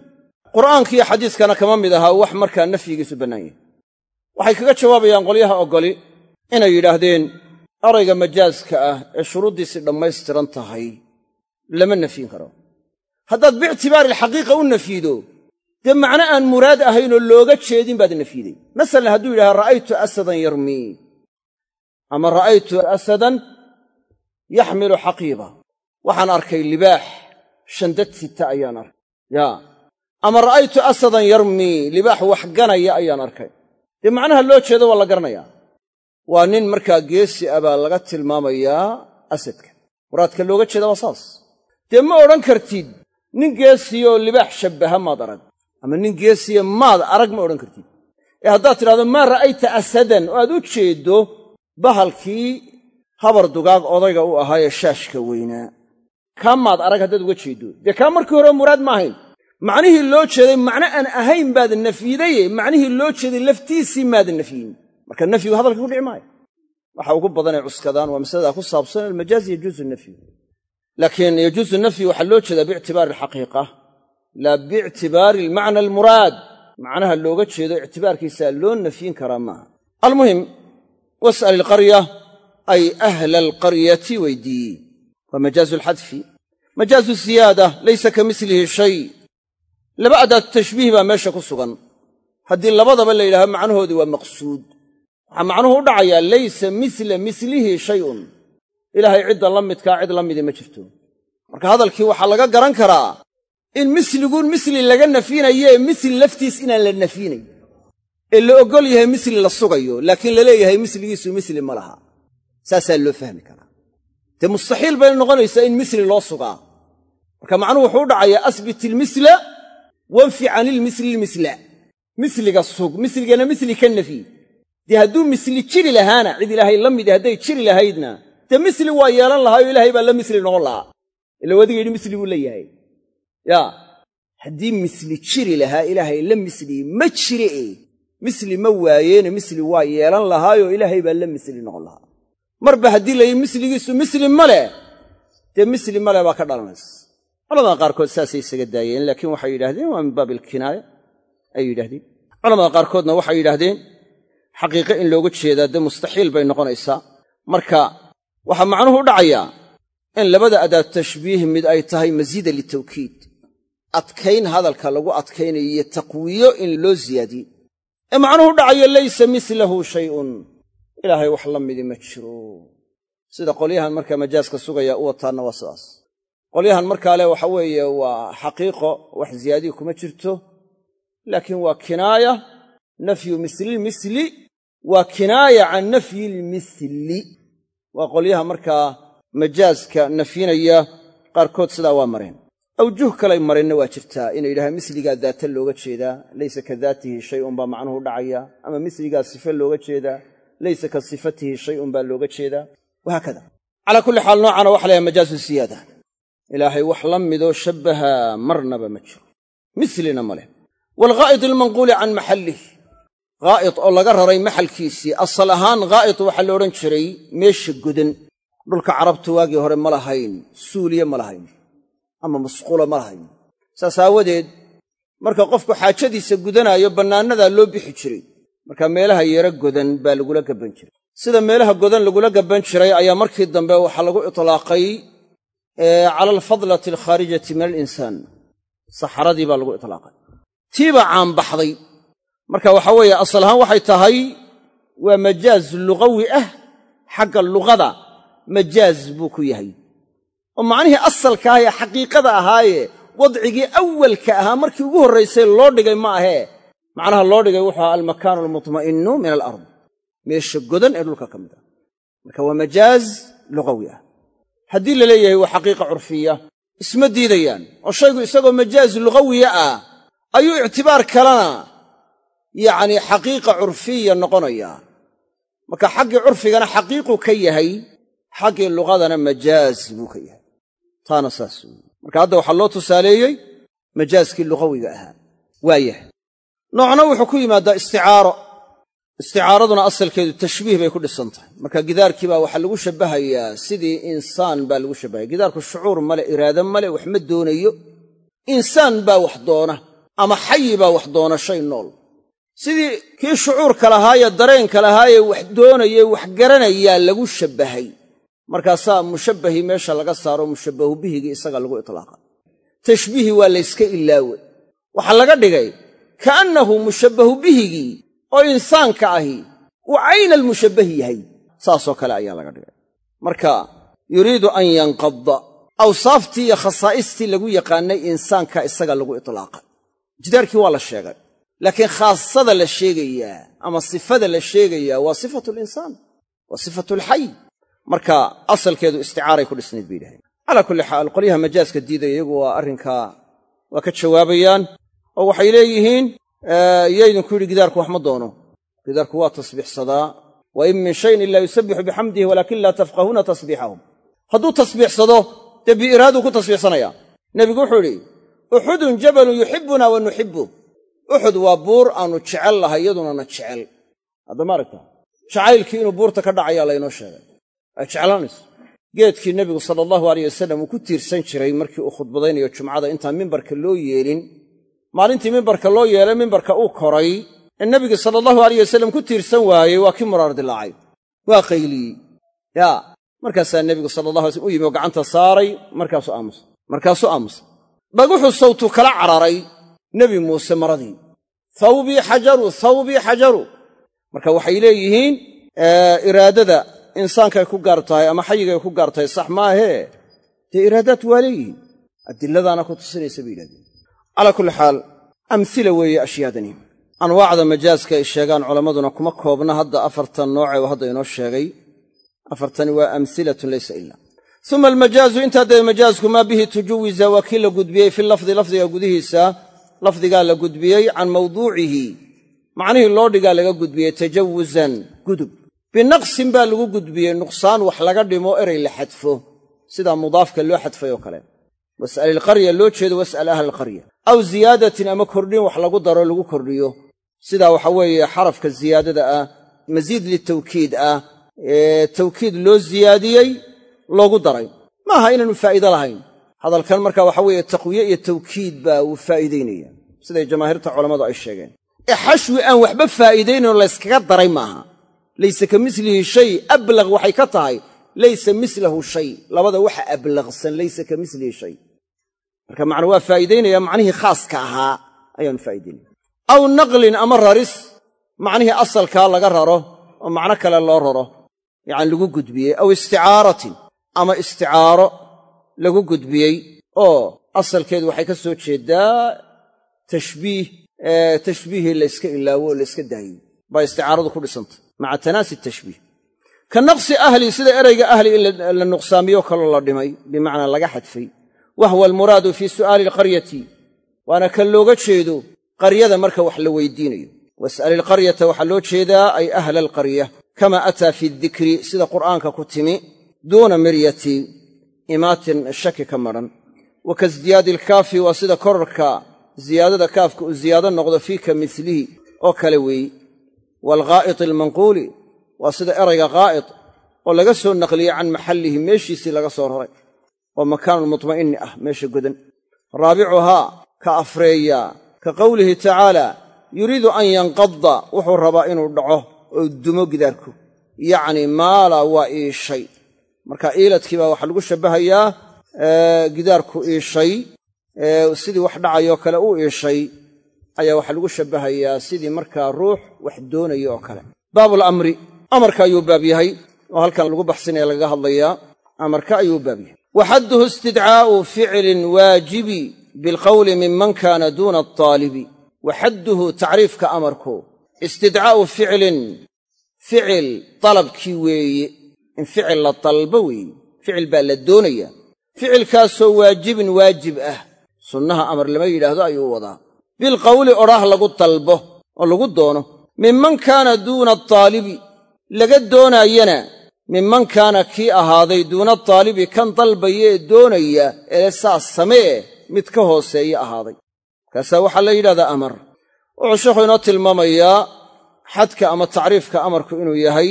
Qur'aankiiyo xadiiskana kama mid aha wax markaa nafyigiisu bannaan yahay. Waxay kaga jawaabayaan qolyaha oggoli inay yidhaahdeen erayga majaaska ah ee shuruuddiisii dhammaystiran tahay lama nafyin karo. Haddaad biictibaari alxaqiiqa u nafyido dee macno aan muraad ahaynoo looga jeedin baad nafyiday masalan hadduu yidhaha ra'aytu asadan yarmii ama ra'aytu asadan yaxmilu xaqiiba. Waxaan arkay libaax shandad sita ayaan arkay. Yaa ama ra'aytu asadan yarmii libaax wax ganaya ayaan arkay. Dee macnaha loo jeedo waa la garanayaa. Waa nin markaa geesi a baa laga tilmaamayaa asadka. Muraadka looga jeeda waa saas. Dee ma odhan kartid nin geesiyoo libaax shabbaha maad arag ama nin geesiya maad arag ma odhan kartid. Ee haddaad tidhahdo maa ra'ayta asadan? Oo aad u jeeddo bahalkii habar dugaag odayga u ahaayee shaashka weynaa kaa maad arag haddaad uga jeeddo. Dee kaa markii hore muraad ma ahayn? Macnihii loo jeeday macno aan ahayn baad nafyidaye macnihii loo jeeday laftiisii maad nafyin. Marka nafyigu hadalka ku dhici maayo. Waxa ugu badanay cuskadaan waa masaladaa ku saabsan almajaazi yajuusu nafyu. Laakiin yajuusu nafyu waxaa loo jeedaa biictibaari alxaqiiqa laa biictibaari almacna almuraad. Macnaha looga jeedo ictibaarkiisaa loo nafyin karaa maaha. Almuhim was'al ilqarya ay ahla alqaryati weydiiye waa majaazu alxadfi majaazu siyaada laysa ka mislihi shay. Laba adaatu tashbiih baa meesha ku sugan. Haddii labadaba la yidhahdo macnahoodii waa maqsuud. Waxaa macnuhu u dhacayaa laysa misla mislihi shayun. Ilaahay cidda la midkaa cid la ma jirto. Marka hadalkii waxaa laga garan karaa in misliguun misli laga nafyinayee misli laftiis inaan la nafyinayn ee la oggol yahay misli la sugayo laakiin la leeyahay misligiisu misli ma laha. Saasaa loo fahmi karaa. Dee mustaxiil bay noqonaysaa in misli loo sugaa. Marka macnuhu wuxuu u dhacayaa asbit ilmisla wanfi can ilmisli ilmisla misliga sug misligana misli ka nafyi dee hadduu misli jiri lahaana cid ilaahay la midi hadday jiri lahaydna dee misli waa yeelan lahaayoo ilaahay baa la misli noqon lahaa. Ila wadiga yidhi misli buu leeyahay yaa haddii misli jiri lahaa ilaahay la mislii ma jire e misli ma waayeene misli waa yeelan lahaayoo ilaahay baa la misli noqon lahaa. Marba haddii layidhi misligiisu misli ma leh dee misli ma leh baa ka dhalanaysa. Culamada qaarkood saasay isaga daayeen laakiin waxay yidhahdeen waa min baab ilkinaaya ayay yidhahdeen culamada qaarkoodna waxay yidhaahdeen xaqiiqe in looga jeedaa dee mustaxiil bay noqonaysaa. Marka waxaa macnuhu dhacayaa in labada adaad tashbiih mid ay tahay masiida litawkiid adkayn hadalka lagu adkaynayo iyo taqwiyo in loo siyaadiye ee macnuhu dhacayo laysa mislahu shayun. Ilaahay wax la midi ma jiro. Sida qolyahan markaa majaaska sugaya u wataanna waa sidaas. Qolyahan markaa leh waxa weeye waa xaqiiqo wax ziyaadiyi kuma jirto. Laakiin waa kinaaya nafyu mislilmisli waa kinaaya can nafyi ilmisli waa qolyaha markaa majaaska nafyinaya qaarkood sidaa waa mareen awjuh kalay mareenna waa jirtaa inay yidhahaan misligaa daata looga jeedaa laysa ka daatihi shayun baa macnuhu dhacaya. Ama misligaa sife looga jeedaa laysa ka sifatihi shayun baa looga jeedaa. Wahaakada calaa kulli xaal noocana waxa layahay majaasu siyaada. Ilaahay wax la midoo shabbaha marnaba ma jiro. Mislina ma leh. Waalghaa'id almanquuli can maxallih ghaa'id oo laga raray maxalkiisii asal ahaan ghaa'id waxaa la odhan jiray meesha godan. Dhulka carabtu waagii hore ma lahayn suuliye ma lahayn ama musqulo ma lahayn. Saas aawadeed marka qofku xaajadiisa gudanaayo bannaanadaa loo bixi jiray marka meelaha yeero godan baa lagula gabban jiray. Sida meelaha godan lagula gabban jiray ayaa markii dambe waxaa lagu itlaaqay cala alfadlati alkhaarijati min alinsaan saxaradii baa lagu itlaaqay. Tiibaa caanbaxday marka waxaa weeye asal ahaan waxay tahay waa majaaz lugawi ah xagga luqada majaaz buu ku yahay oo macnihii asalkaah ee xaqiiqada ahaaye wadcigii awalka ahaa markii ugu horraysay loo dhigay ma ahee. Macnaha loo dhigay wuxuu ahaa almakaanu almutma'innu min alard meesha godan ee dhulka ka mid ah. Marka waa majaaz lugawi ah. Haddii la leeyahay waa xaqiiqa curfiya. Isma diidayaan. Oo shaygu isagoo majaaz lugawiya ah ayuu ictibaar kalena yacnii xaqiiqa curfiya noqonayaa marka xaggii curfigana xaqiiqu ka yahay xaggii luqadana majaaz buu ka yahay taana saas weeye. Marka hadda waxaa loo tusaaleeyey majaazkii lugawiga ahaa. Waayah noocna wuxuu ku yimaadaa isticaaro. Isticaaraduna asalkeedu tashbiih bay ku dhisan tahay. Marka gidaarkii baa waxaa lagu shabbahayaa sidii insaan baa lagu shabbahaya gidaarku shucuur male iraado male wax ma doonayo. Insaan baa wax doona ama xayi baa wax doona shay nool. Sidii kii shucuurka lahaayee dareenka lahaayee wax doonayee wax garanayaa lagu shabbahay markaasaa mushabbahii meesha laga saaro mushabbahu bihigii isaga lagu itlaaqa tashbiihii waa layska ilaawe. Waxaa laga dhigay kaannahu mushabbahu bihigii oo insaanka ahi uu cayna almushabbahi yahay. Saasoo kale ayaa laga dhigay. Marka yuriidu an yanqadda. Awsaaftii iyo khasaa'istii lagu yaqaannay insaanka isaga lagu itlaaqay jidaarkii waa la sheegay. Laakiin khaasada la sheegayaa ama sifada la sheegayaa waa sifatu linsaan waa sifatu alxay marka asalkeedu isticaaray ku dhisnayd bay yidhahdeen calaa kulli xaal qolyaha majaaska diidaya iyagu waa arrinkaa waa ka jawaabayaan oo waxay leeyihiin yaydinku yidhi gidaarku wax ma doono. Gidaarku waa tasbiixsadaa. Wa in min shayin ilaa yusabbixu bixamdihi walaakin laa tafqahuuna tasbiixahum. Hadduu tasbiixsado dee biiraaduu ku tasbiixsanaya. Nebigu wuxuu idhi uxudun jabalun yuxibbuna wa nuxibbu. Uxud waa buur aannu jecel lahay iyadunana jecel. Hadda ma aragta jacaylkii inuu buurta ka dhacayaa laynoo sheegay ay jeclaanayso. Geedkii nebigu sala allahu aleyh wasalam uu ku tiirsan jiray markii uu khudbadaynayo jumcada intaan mimbarka loo yeelin. Maalintii mimbarka loo yeelay mimbarka uu koray ee nebigii sala allahu aleyh wasalam ku tiirsan waayey waa kii muraar dilaacay waa qayliyey. Yaa markaasaa nebigu sala allah alay slm u yimi oo gacanta saaray markaasuu aamusay markaasuu aamusay dhaguxu sawtuu kala cararay nebi muuse maradii. Thawbii xajaru thawbii xajaru. Marka waxay leeyihiin iraadada insaankay ku gaar tahay ama xayigay ku gaar tahay sax maahee dee iraadaad waa leeyihiin? Adiladaana ku tusinaysa bay yidhahdeen. Calaa kulli xaal amhila weeye ashyaadani. Anwaacda majaaska ay sheegaan culammaduna kuma koobna hadda afartan nooce oo hadda inoo sheegay. Afartani waa amhilatun laysa ila uma almajaazu intaa dee majaasku maa bihi tujuwiza waa kii la gudbiyey fi lafdi lafdiga gudihiisa. Lafdigaa la gudbiyey can mawduucihi. Macnihii loo dhigaa laga gudbiyey tajawuzan gudub binaqsin baa lagu gudbiyey nuqsaan wax laga dhimo erey la xadfo. Sidaa mudaafka loo xadfay oo kale. Was'al ilqarya loo jeedo was'al ahla alqarya aw ziyaadatin ama kordhin wax lagu daro lagu kordhiyo. Sidaa waxa weeye xarafka ziyaadada ah masiid litawkiid ah ee tawkiid loo ziyaadiyey loogu daray. Maaha inaanu faa'iide lahayn. Hadalkan marka waxa weeye taqwiye iyo tawkiid baa uu faa'iidaynaya. Siday jamaahiirta culammadu ay sheegeen. Ee xashwi aan waxba faa'iidaynaynoo layskaga daray maaha laysa ka milihi shay ablaq waxay ka tahay laysa milahu shay. Labada waxa ablaqsan laysa ka milihi shay. Marka macna waa faa'iidaynaya macnihii khaaska ahaa ayaanu faa'idaynaya aw naqlin ama raris macnihii asalkaa laga raro oo macno kale loo raro yacani lagu gudbiyey aw isticaaratin ama isticaaro lagu gudbiyey oo asalkeedu waxay ka soo jeedaa tashbiih tashbiihii layska ilaawo oo layska daayey. Baa isticaaradu ku dhisantay maca tanaasi tashbiih. Ka naqsi ahli sida erayga ahli in la nuqsaamiyo kaloo la dhimay bimacnaa laga xadfay. Wa huwa almuraadu fii su'aali alqaryati. Waana kan looga jeedo qaryada marka wax la weydiinayo. Was'al ilqaryata waxaa loo jeedaa ay ahla alqarya. Kama ataa fi dikri sida qur'aanka ku timi duuna miryati imaatin shaki ka madhan wa ka ilkaafi waa sida korarka ziyaadada kaafka uu ziyaado noqdo fii ka milihi oo kale weeyi waalghaa'iti almanquuli waa sida erayga ghaa'id oo laga soo naqliyey can maxallihi meeshiisii laga soo raray oo makaanun mutma'inni ah meesha godan raabicuhaa ka afreeyaa ka qowlihi tacaala yuriidu an yanqadda wuxuu rabaa inuu dhaco oo dumo gidaarku. yacnii maala waa iishay marka iiladkii baa waxaa lagu shabbahayaa gidaarku iishay sidii wax dhacayoo kale u iishay ayaa waxaa lagu shabbahayaa sidii markaa ruux wax doonaya oo kale. Baabulamri amarka ayuu baab yahay oo halkan lagu baxsinaya lagaga hadlayaa amarka ayuu baab yahay. Wa istidcaa'u ficlin waajibi bilqowli minman kaana duuna altaalibi wa xadduhu tacriifka amarku istidcaa'u ficlin ficil dalabkii weeye in ficil la dalbo weeye ficil baa la doonaya. Ficilkaasoo waajibin waajib ah sunnaha amar lama yidhaahdo ayuu wadaa bilqowli odhaah lagu dalbo oo lagu doono minman kaana duuna ataalibi laga doonaayana minman kaana kii ahaaday duuna taalibi kan dalbaya ee doonaya ee saas samee mid ka hooseeya ahaaday. Markaasaa waxaa la yidhahdaa amar. Wuxuu sheekhu inoo tilmaamayaa xadka ama tacriifka amarku inuu yahay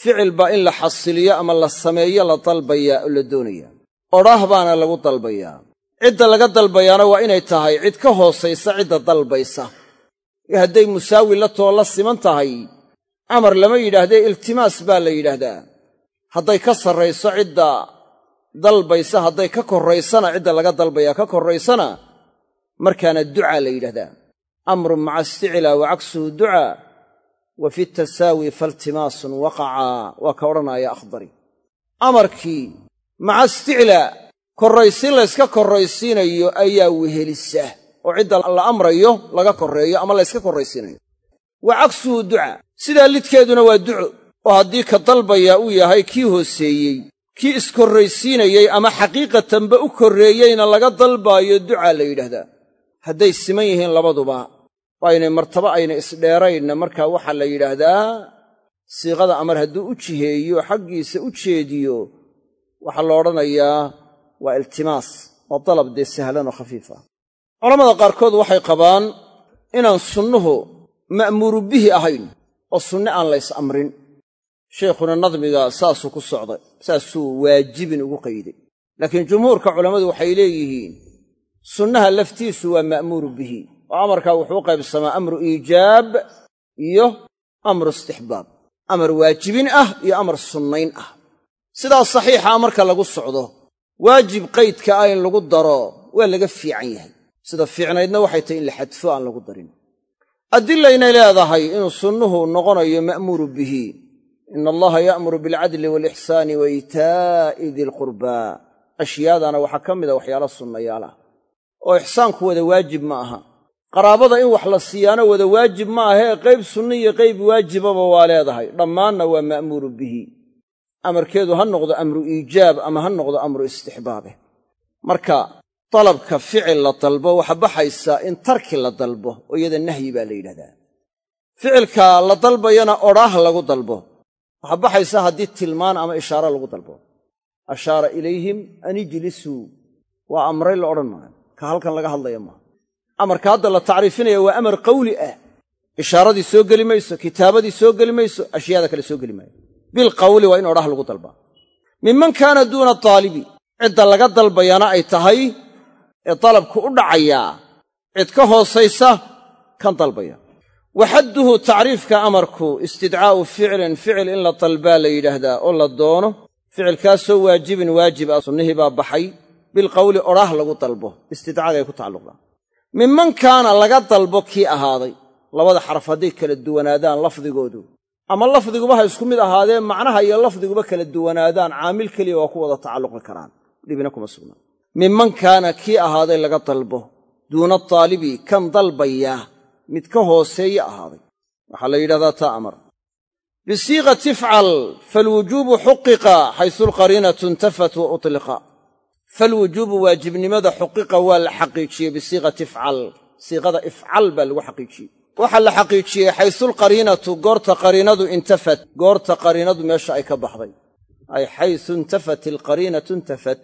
ficil baa in la xasiliyo ama la sameeyo la dalbayaa oo la doonayaa. Odhaah baana lagu dalbayaa cidda laga dalbayaana waa inay tahay cid ka hoosaysa cidda dalbaysa. Ee hadday musaawi la too la siman tahay amar lama yidhaahdee iltimaas baa la yidhaahdaa. Hadday ka sarrayso cidda dalbaysa hadday ka korraysana cidda laga dalbayaa ka korraysana markaana ducaa la yidhahdaa amrun maca isticlaa wa cagsuhu ducaa wa fi tasaawi faltimaasun waqacaa waa ka odhanaaya akhdari amarkii maca isticlaa korraysiin layska korraysiinayo ayaa wehelisa oo cidda la amrayo laga korreeyo ama layska korraysiinayo. Wa cagsuhu ducaa sidaa lidkeeduna waa duco oo haddii ka dalbayaa uu yahay kii hooseeyey kii iskorraysiinayey ama xaqiiqatanba u korreeyeyna laga dalbaayo ducaa la yidhaahdaa hadday siman yihiin labaduba aynay martaba ayna isdheeraynna markaa waxaa la yidhaahdaa siiqada amar hadduu u jiheeyo xaggiisa u jeediyo waxaa la odhanayaa waa iltimaas waa dalab dee sahlan oo khafiif ah. Culammada qaarkood waxay qabaan inaan sunnuhu ma'muuru bihi ahayn oo sunne aan lays amrin. Sheikhuna nadmiga saasuu ku socday saasuu waajibin ugu qayday. Laakiin jumhuurka culammadu waxay leeyihiin sunnaha laftiisu waa ma'muuru bihi oo amarkaa wuxuu qaybsamaa amru iijaab iyo amru istixbaab. Amar waajibin ah iyo amar sunnayn ah. Sidaas saxiixaa marka lagu socdo waajib qaydka ah in lagu daro waa laga fiican yahay. Sida fiicnaydna waxay tahay in la xadfo aan lagu darin. Adilaynay leedahay inuu sunnuhu noqonayo ma'muuru bihi. Ina allaha ya'muru bilcadli waalixsaani wa iitaa'i dilqurbaa ashyaadana waxaa ka mida waxyaala sunnayaalah oo ixsaanku wada waajib ma aha. Qaraabada in wax la siiyaano wada waajib ma ahee qayb sunna iyo qayb waajibaba waa leedahay. Dhammaanna waa ma'muuru bihi amarkeedu ha noqdo amru iijaab ama ha noqdo amru istixbaabe. Marka dalabka ficil la dalbo waxa baxaysaa in tarki la dalbo oo iyada nahyi baa la yidhahdaa. Ficilka la dalbayana odhaah lagu dalbo. Waxaa baxaysaa haddii tilmaan ama ishaaro lagu dalbo. Ashaara ilayhim an ijlisuu waa amray la odhan maayo. Ka halkan laga hadlaya maaha. Amarka hadda la tacriifinaya waa amar qawli ah. Ishaaradii soo geli mayso kitaabadii soo geli mayso ashyaada kale soo geli maayo bilqawli waa in odhaah lagu dalbaa minman kaana duuna taalibi cidda laga dalbayana ay tahay ee dalabku u dhacayaa cid ka hoosaysa kan dalbaya. Wa xadduhu tacriifka amarku istidcaa'u ficilin ficil in la dalbaa la yidhaahdaa oo la doono ficilkaasoo waajibin waajib ah sunnihii baa baxay bilqawli odhaah lagu dalbo istidcaagay ku tacalluqdaa minman kaana laga dalbo kii ahaaday labada xaraf hadday kala duwanaadaan lafdigoodu ama lafdiguba ha isku mid ahaadee macnaha iyo lafdiguba kala duwanaadaan caamil keliya waa ku wada tacalluqi karaan. Dhibina kuma sugnaa minman kaana kii ahaaday laga dalbo duuna taalibi kan dalbaya mid ka hooseeye ahaaday. Waxaa la yidhahdaa taa amar. Bisiiqati ifcal falwujuubu xuqiqa xaysu alqariinatu intafat wa utliqa. Falwujuubu waajibnimada xuqiqa waa la xaqiijiyey bisiiqati ifcal siiqada ifcal baa lagu xaqiijiyey waxaa la xaqiijiyey xaysulqariinatu goorta qariinadu intafat. Goorta qariinadu meesha ay ka baxday. Ay xaysu intafat ilqariinatu intafat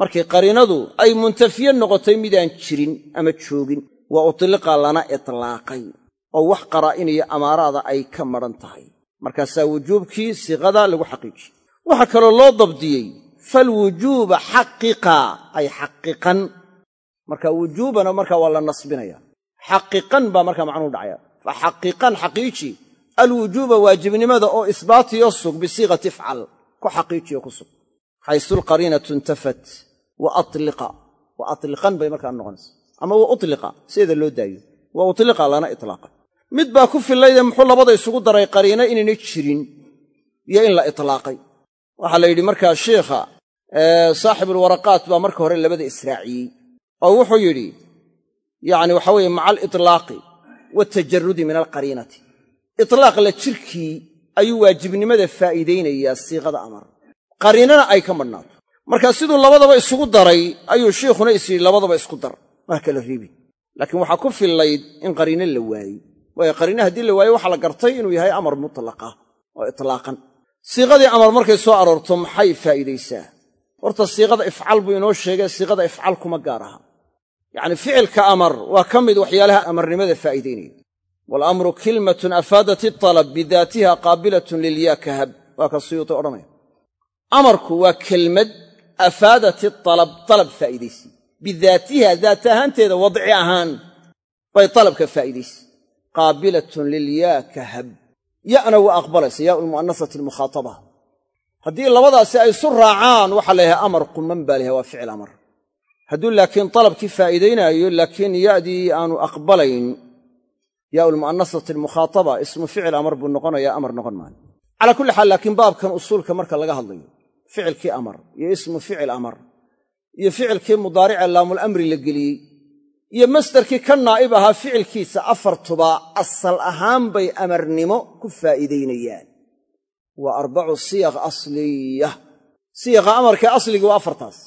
markii qariinadu ay muntafiye noqotay midaan jirin ama joogin waa utliqa lana itlaaqay. Oo wax qaraa'inaya amaaraada ay ka madhan tahay. Markaasaa wujuubkii siiqada lagu xaqiijiyey. Waxaa kaloo loo dabdiyey falwujuuba xaqiqa ay xaqiqan marka wujuubana markaa waa la nasbinaya xaqiqan baa markaa macnuhu dhacaya. Fa xaqiqan xaqiiji alwujuuba waajibnimada oo isbaatiyo sug bisiiqati ifcal ku xaqiijiyo ku sug. Xaysulqariinatu intafat wa atliqa wa atliqan bay markaa noqonaysa. Ama wa utliqa sideeda loo daayo. Wa utliqa lana itlaaqa mid baa ku fillaydee muxuu labada isugu daray qariino inaynay jirin iyo in la itlaaqay. Waxaa la yidhi markaa sheikha saaxibulwaraqaat baa marka hore labada israaciyey. Oo wuxuu yidhi yacni waxa weeye maca alitlaaqi watajarrudi min alqariinati. Itlaaq la jirkii ayuu waajibnimada faa'iidaynayaa siiqada amar. Qariinana ay ka madhnaato. Marka siduu labadaba isugu daray ayuu shiikhuna is yidhi labadaba isku dar. Waa kala ribi laakiin waxaa ku fillayd in qariino la waayey. Waayo qariine haddii la waayo waxaa la gartay inuu yahay amar mutlaqa oo itlaaqan. Siiqadii amar markay soo aroorto maxay faa'iidaysaa? Horta siiqada ifcal buu inoo sheegay siiqada ifcal kuma gaar aha yacni ficilka amar waa ka mid waxyaalaha amarnimada faa'iidaynaya waalamru kilmatun afaadat italab bidaatiha qaabilatun lilyaa kahab. Waa ka suyuuti odhanaya. Amarku waa kelmad afaadat italab dalab faa'iidaysi. Bidaatiha daat ahaanteeda wadci ahaan bay dalabka faa'iidaysi. Qaabilatun lilyaa kahab. Ya'na waa aqbalaysa yaa lmu'anasati almukhaataba haddii labadaasi ay isu raacaan waxaa la amar quman baa layahay waa hadduu laakiin dalabkii faa'iidaynaayo laakiin ya'dii aanu aqbalayn yaa lmu'anasati almukhaataba ismu ficil amar buu noqonayaa amar noqon maayo calaa kulli xaal laakiin baabkan usuulka marka laga hadlayo ficilkii amar iyo ismu ficil amar iyo ficilkii mudaarice laamulamri la geliyey iyo masdarkii ka naa'ib ahaa ficilkiisa afartuba asal ahaan bay amarnimo ku faa'iidaynayaan. Waa arbacu siyaq asliya. Siyaqa amarkee asligii waa afartaas.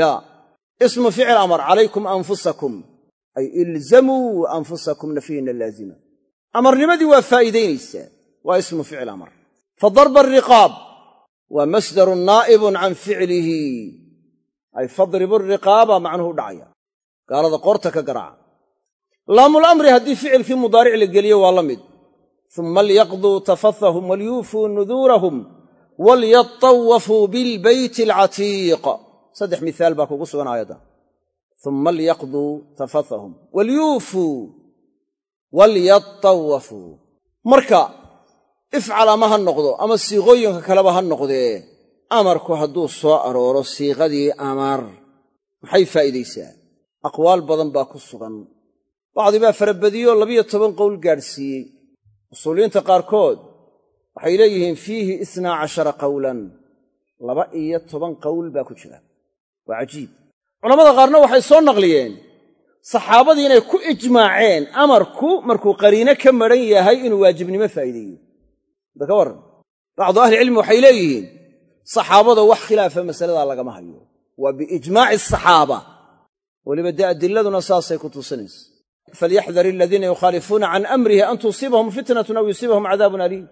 Yaa ismu ficil amar calaykum anfusakum. Ay ilzamuu anfusakum nafyina laazima. Amarnimadii waa faa'iidaynaysaa waa ismu ficil amar. Fa darba ariqaab waa masdarun naa'ibun can ficlihi. Ay fadribu riqaaba macnuhu u dhacaya. Gaalada qoorta ka garaaca. Laamulamri haddii ficilkii mudaaric la geliyo waa la mid. Uma lyaqduu tafathahum walyuufuu nuduurahum walyatawafuu bilbeyti alcatiiq saddex miaal baa kugu sugan aayadda. Uma lyaqduu tafathahum. Walyuufuu. Walyatawafuu marka ifcal ama ha noqdo ama siiqooyinka kaleba ha noqdee amarku hadduu soo arooro siiqadii amar. Maxay faa'iidaysaa? Aqwaal badan baa ku sugan. Bacdi baa farabadiyoo labiyo toban qowl gaadhsiiyey. Usuuliyiinta qaarkood waxay leeyihiin fiihi isnaa cashara qawlan. Laba iyo toban qowl baa ku jira waa cajiib. Culammada qaarna waxay soo naqliyeen saxaabadii inay ku ijmaaceen amarku markuu qariine ka madran yahay inuu waajibnimo faa'iideeyo. Da ka warran bacdu ahlicilmi waxay leeyihiin saxaabada wax khilaafa masaladaa lagama hayo. Waa biijmaaci asaxaaba weliba dee adiladuna saasay ku tusinaysa. Falyaxdar aladiina yukhaalifuuna can amrihi an tusiibahum fitnatun aw yusiibahum cadaabun aliim.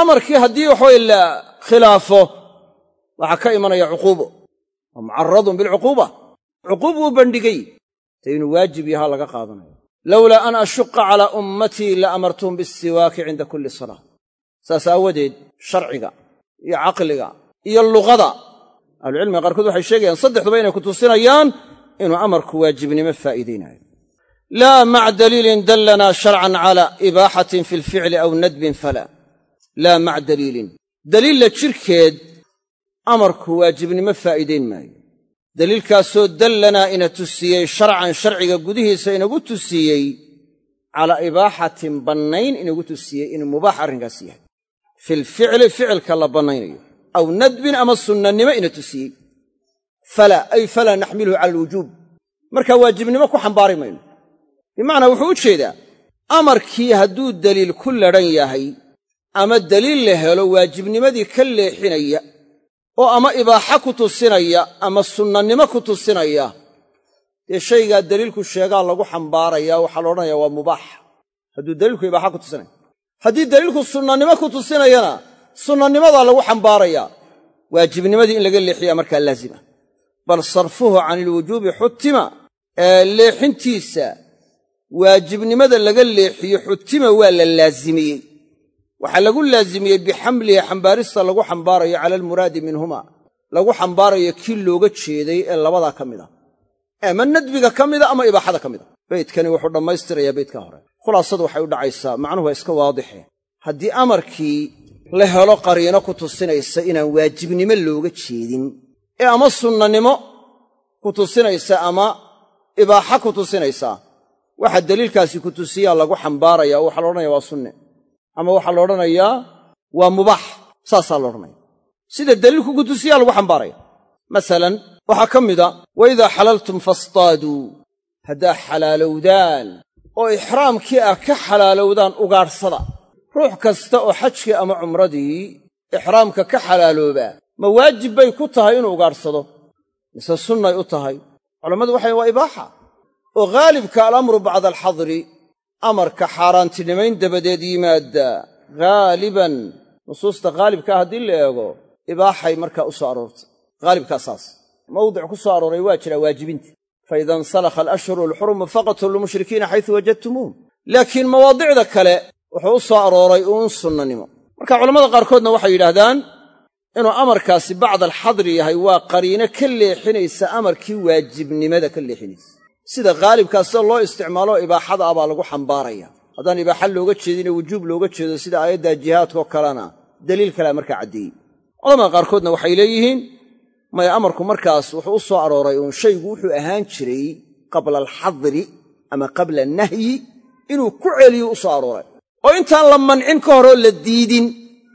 Amarkii haddii waxaway la khilaafo waxaa ka imanaya cuquubo wa mucaradun bilcuquuba cuquub uu bandhigay. Te inuu waajib yahaa laga qaadanayo. Lowlaa an ashuqa calaa ummatii la amartuhum bissiwaaki cinda kulli salaa saas aawadeed sharciga iyo caqliga iyo luqada ahlucilmiga qaarkood waxay sheegayaan saddexduba inay ku tusinayaan inuu amarku waajibnimo faa'iidaynayo laa maca daliilin dallanaa sharcan cala ibaaxatin fi lficli aw nadbin fala laa maca daliilin. Daliilla jirkeed amarku waajibnimo faa'iidayn maayo. Daliilkaasoo dallanaa ina tusiyey sharcan sharciga gudihiisa inagu tusiyey calaa ibaaxatin bannayn inagu tusiyey inuu mubaax arrinkaas yahay. Filficli ficilka la bannaynayo aw nadbin ama sunnanimo ina tusiyey. Falaa ay falaa naxmiluhu cala alwujuub markaa waajibnimo ku xambaari mayno. Bimacnaa wuxuu u jeedaa amarkii hadduu daliil ku ladhan yahay ama daliil la helo waajibnimadii ka leexinaya oo ama ibaaxa ku tusinaya ama sunnanimo ku tusinaya dee shaygaa daliilku sheegaa lagu xambaarayaa waxaa la odhanayaa waa mubaax. Hadduu daliilku ibaaxa ku tusinaya haddii daliilku sunnanimo ku tusinayana sunnanimadaa lagu xambaarayaa waajibnimadii in laga leexiyaa markaa laazima. Bal sarfuhu cani ilwujuubi xutima ee leexintiisa waajibnimada laga leexiyo xutima waa la laazimiyey waxaa lagu laazimiyey bixamlihi xambaarista lagu xambaarayo cala almuraadi minhuma. Lagu xambaarayo kii looga jeeday ee labadaa ka mid a ama nadbiga ka mida ama ibaaxada ka mida beydkani wuxuu dhammaystirayaa beydkaa hore. Khulaasadu waxay u dhacaysaa macnuhu waa iska waadixe. Haddii amarkii la helo qariino ku tusinaysa inaan waajibnimo looga jeedin ee ama sunnanimo ku tusinaysa ama ibaaxa ku tusinaysaa waxa daliilkaasi ku tusiyaa lagu xambaaraya waxaa la odhanaya waa sunne ama waxaa la odhanayaa waa mubaax saasaa la odhanaya. Sida daliilku ku tusiyaa lagu xambaaraya masalan waxaa ka mida wa idaa xalaltum fastaaduu haddaa xalaalowdaan. Oo ixraamkii ah ka xalaalowdaan ugaadhsada ruux kasta oo xajkii ama cumradii ixraamka ka xalaaloobaa ma waajib bay ku tahay inuu ugaadhsado mise sunnay u tahay. Culammadu waxay waa ibaaxa. Oo haalibka alamru bacda alxadri amarka xaaraantinimayn dabadeed yimaadda. Haaliban nusuusta haalibkaa haddii la eego ibaaxay markaa u soo aroortay. Haalibkaa saas mawdic ku soo arooray waa jiraa waajibinta faida insalakha alashhuru alxurumu faqtulu lmushrikiina xaysu wajadtumuuhum. Laakiin mawaadicda kale wuxuu u soo arooray uun sunnanimo. Marka culammada qaarkoodna waxay yidhaahdaan inuu amarkaasi bacda alxadri yahay waa qariino ka leexinaysa amarkii waajibnimada ka leexinaysa sida khaalibkaa sida loo isticmaalo ibaaxada ah baa lagu xambaaraya. Haddaan ibaaxa looga jeedine wujuub looga jeedo sida aayadda jihaadkao kalena daliil kalea markaa caddeeyey culamada qaarkoodna waxay leeyihiin maya amarku markaas wuxuu u soo arooray uun shaygu wuxuu ahaan jiray qabla alxadri ama qabla annahyi inuu ku celiyo u soo arooray. Oo intaan la mancin ka horoo la diidin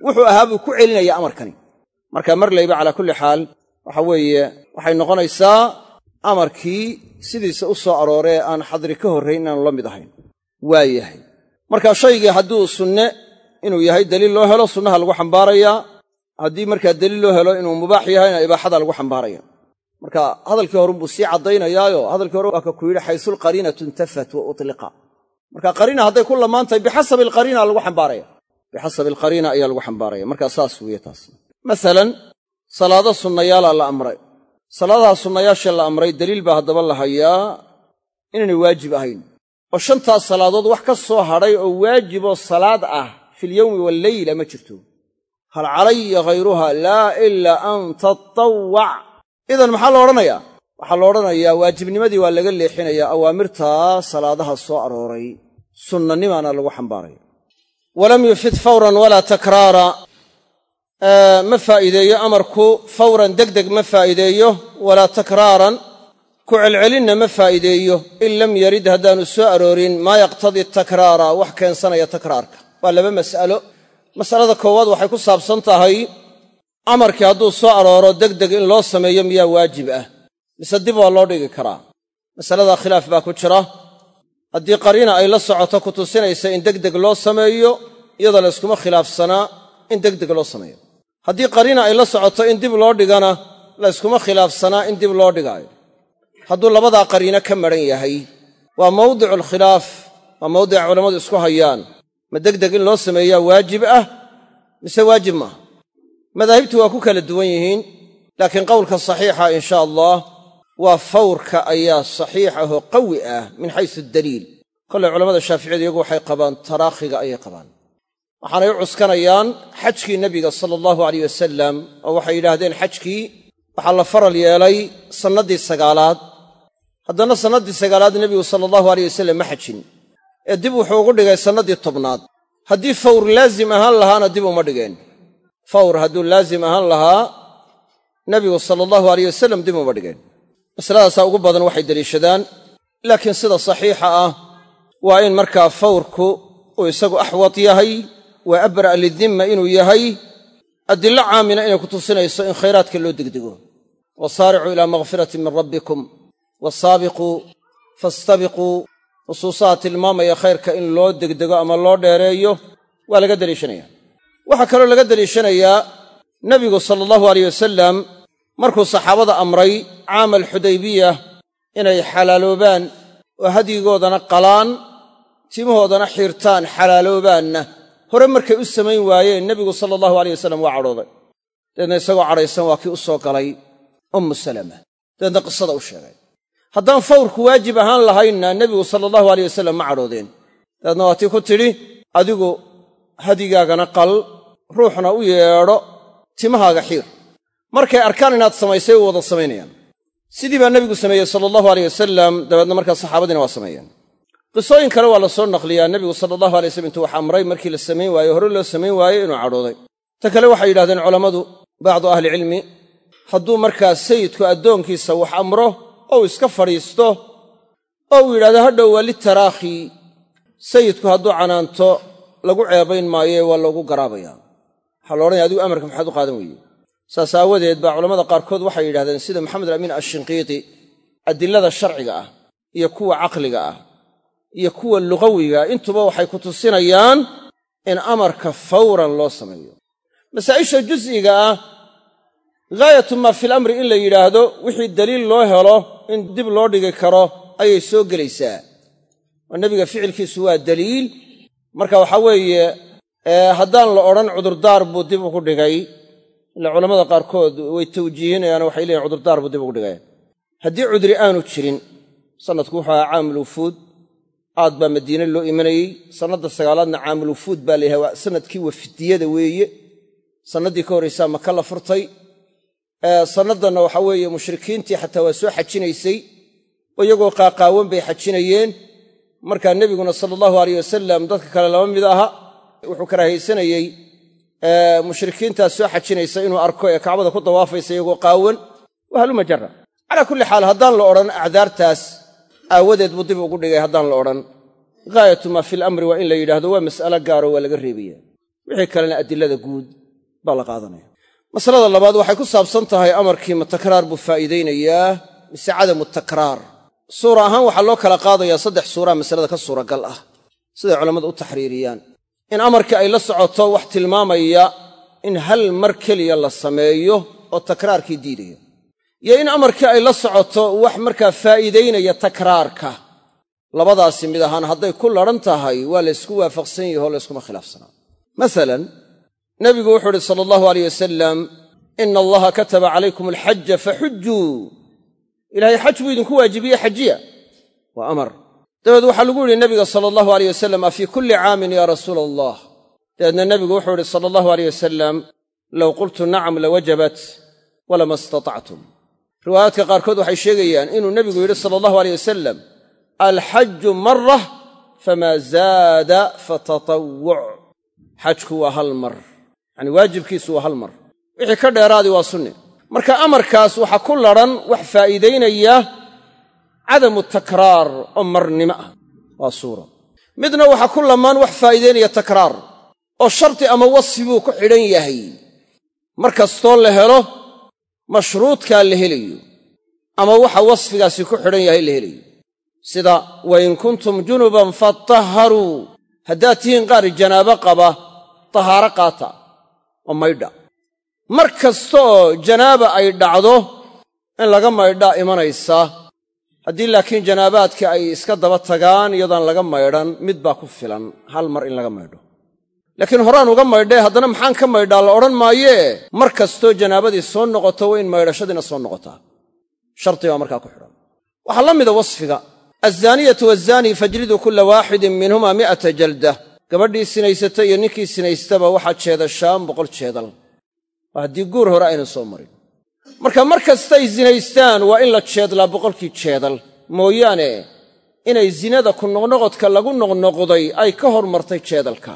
wuxuu ahaa buu ku celinaya amarkani. Marka mar layba calaa kulli xaal waxa weeye waxay noqonaysaa amarkii sidiisa u soo arooree aan xadri ka horrayn inaanu la mid ahayn. Waa yahay. Marka shaygii hadduu sunne inuu yahay daliil loo helo sunnaha lagu xambaarayaa haddii markaa daliil loo helo inuu mubaax yahayna ibaaxada lagu xambaaraya. Marka hadalkii horunbuu sii caddaynayaayo. Hadalkii hore waa ka ku yidhi xaysulqariinatu intafat wa utliqa. Marka qariina hadday ku lamaan tahay bixasabi alqariina lagu xambaaraya. Bixasabi alqariina ayaa lagu xambaaraya. Markaa saas weeye taas. Masalan salaado sunnayaalaa la amray salaadaha sunnayaashee la amray daliil baa haddaba la hayaa inaynay waajib ahayn. Oo shantaas salaadood wax ka soo hadhay oo waajiboo salaad ah filyowmi walleyla ma jirto. Hal calaya hayruha laa ilaa an tatawwac idan maxaa la odhanayaa? Waxaa la odhanayaa waajibnimadii waa laga leexinayaa awaamirtaa salaadaha soo arooray. Sunnanimaana lagu xambaaraya walam yufid fawran walaa takraara ma faa'iideeyo amarku fawran degdeg ma faa'iideeyo walaa takraaran. Ku celcelinna ma faa'iideeyo in lam yarid haddaanu soo aroorin maa yaqtadii takraara wax keensanaya takraarka. Waa laba mas'alo. Masalada koowaad waxay ku saabsan tahay amarkii hadduu soo arooro degdeg in loo sameeyo miyaa waajib ah. Mise dib waa loo dhigi karaa. Masaladaa khilaaf baa ku jira. Haddii qariina ay la socoto ku tusinaysa in degdeg loo sameeyo iyadoo la yskuma khilaafsanaa in degdeg loo sameeyo haddii qariina ay la socoto in dib loo dhigana la yskuma khilaafsanaa in dib loo dhigaayo. Hadduu labadaa qariino ka maran yahay waa mawdicu alkhilaaf waa mawdica culammadu isku hayaan. Ma degdeg in loo sameeyaa waajib ah? Mise waajib maaha? Madaahibtu waa ku kala duwan yihiin laakiin qowlka saxiixa insha allah waa fawrka ayaa saxiix ahoo qawi ah min xaysu daliil. Kollay culamada shaaficiyadu iyagu waxay qabaan taraakhiga ayay qabaan waxaanay u cuskanayaan xajkii nebiga sala allahu aleyh wasalam oo waxay yidhaahdeen xajkii waxaa la faral yeelay sannaddii sagaalaad. Haddana sannaddii sagaalaad nebigu sala allahu aleyh wasalam ma xajin ee dib wuxuu ugu dhigay sannaddii tobnaad. Haddii fawr laazim ahaan lahaana dib uma dhigeen. Fawr hadduu laazim ahaan lahaa nebigu sala allahu aleyh wasalam dib uma dhigeen. Masaladaasaa ugu badan waxay deliishadaan laakiin sida saxiixa ah waa in markaa fawrku uu isagu axwad yahay waa abra'a lidimma inuu yahay adillo caamina inay ku tusinayso in khayraadka loo degdego. Wasaaricuu ilaa makhfiratin min rabbikum. Wasaabiquu fastabiquu nusuusaha tilmaamaya khayrka in loo degdego ama loo dheereeyo waa laga deliishanaya waxaa kaloo laga deliishanayaa nebigu sala allahu aleyh wasalam markuu saxaabada amray caama alxudaybiya inay xalaaloobaan oo hadyigoodana qalaan timahoodana xiirtaan xalaaloobaanna hore markay u samayn waayeen nebigu sala allahu aleyh wasalam waa cadhooday. Dabeedna isagoo cadhaysan waa kii u soo galay ummu salama. Dabeedna qisada u sheegay. Haddaan fawrku waajib ahaan lahaynna nebigu sala allahu aleyh wasalam ma cadhoodeen. Dabeedna waa tii ku tidhi adigu hadigaagana qal ruuxna u yeedho timahaaga xiir. Markay arkaan inaad samaysay u wada samaynayaan. Sidii baa nebigu sameeyey sala allahu aleyh wasalam dabeedna markaa saxaabadiina waa sameeyeen qisooyin kale waa la soo naqliyaa nebigu sala allahu alay waslam intuu wax amray markii la samayn waaye hore loo samayn waaye inuu cadhooday. Ta kale waxay yidhahdeen culammadu bacdu ahlicilmi hadduu markaa sayidku addoonkiisa wax amro ou iska fadhiisto oo uu yidhahdo hadhow waa litaraakhi sayidku hadduu canaanto lagu ceebayn maayoe waa loogu garaabayaa. Waxaa la odhanaya adigu amarka maxaad u qaadan weeye. Saas aawadeed baa culamada qaarkood waxay yidhahdeen sida maxamed alamiin ashinqiiti adilada sharciga ah iyo kuwa caqliga ah iyo kuwa lugawiga intuba waxay ku tusinayaan in amarka fawran loo sameeyo. Masaa'isha jus'iga ah ghaayatu maa fil amri in la yidhaahdo wixii daliil loo helo in dib loo dhigi karo ayay soo gelaysaa. Oo nebiga ficilkiisu waa daliil. Marka waxaa weeye haddaan la odhan cudurdaar buu dib ugu dhigay. Ila culammada qaarkood way tawjiihinayaan waxay leeyihiin cudurdaar buu dib ugu dhigay. Haddii cudri aanu jirin sanadku wuxuu ahaa caamul wufuud aad baa madiine loo imanayey. Sannadda sagaalaadna caamulufuud baa la yidhaha waa sannadkii wafdiyada weeye. Sannaddii ka horraysaa maka la furtay sannadanna waxa weeye mushrikiintii xataa waa soo xajinaysay oo iyagoo qaaqaawan bay xajinayeen. Markaa nebiguna sala allahu aleyh wasalam dadka kale lama mid aha wuxuu karaahaysanayey mushrikiintaas soo xajinaysa inuu arko ee kacbada ku dawaafaysa iyagoo qaawan. Wa halumajara calaa kulli xaal haddaan la odhan acdaartaas aawadeed buu dib ugu dhigay haddaan la odhan. Gaayatu maa fi lamri waa in la yidhaahdo waa mas'alo gaaro waa laga reebaya. Wixii kalena adilada guud baa la qaadanaya. Masalada labaad waxay ku saabsan tahay amarkii ma takraar buu faa'iidaynayaa mise cadamu takraar suura ahaan waxaa loo kala qaadayaa saddex suuraa masalada ka suuragal ah siday culammadu u taxriiriyaan in amarkii ay la socoto wax tilmaamaya in hal mar keliya la sameeyo oo takraarkii diidaya iyo in amarkii ay la socoto wax markaa faa'iidaynaya takraarka. Labadaasi mid ahaan hadday ku ladhan tahay waa laysku waafaqsan yahi oo layskuma khilaafsanaa masalan nebigu wuxuu uhi sala allahu aleyh wasalam ina allaha kataba calaykum alxaja faxujjuu ilaahay xaj buu idinku waajibiye xajiya waa amar. Dabeed waxaa lagu yidhi nebiga sala allahu aleyh wasalam a fii kulli caamin yaa rasuula allah dabeedna nebigu wuxuu idhi sala allahu aleyh wasalam low qultu nacam lawajabat walama istatactum riwaayaadka qaarkood waxay sheegayaan inuu nebigu yidhi sala allahu aleyh wasalam alxaju marah famaa zaada fatatawuc xajku waa hal mar. Yacanii waajibkiisu waa hal mar. Wixii ka dheeraadii waa sunni. Marka amarkaas waxaa ku ladhan wax faa'iidaynaya cadamu takraar oo marnimo ah. Waa suura. Midna waxaa ku lamaan wax faa'iidaynaya takraar oo shardi ama wasfi buu ku xidhan yahay. Mar kastoo la helo mashruudkaa la helayo ama waxa wasfigaasi ku xidhan yahay la helayo. Sida wa in kuntum junuban fatahharuu haddaad tihiin qaar janaabo qaba tahaaro qaata oo maydha. Mar kastaoo janaaba ay dhacdo in laga maydhaa imanaysa. Haddii laakiin janaabaadkii ay iska daba tagaan iyadaan laga maydhan mid baa ku filan hal mar in laga maydho laakiin horaan uga maydhee haddana maxaan ka maydhaa la odhan maayee mar kastoo janaabadii soo noqoto waa in maydhashadiina soo noqotaa. Shardi baa markaa ku xidhan waxaa la mida wasfiga. Alzaaniyatu waazaanii fajliduu kulla waaxidin minhumaa mi'ata jalda. Gabadhii sinaysata iyo ninkii sinaystaba waxaad jeedashaan boqol jeedal. Waa haddii guur hore aynan soo marin. Marka mar kastay sinaystaan waa in la jeedlaa boqolkii jeedal. Mooyaane inay zinada ku noqnoqodka lagu noqnoqday ay ka hormartay jeedalka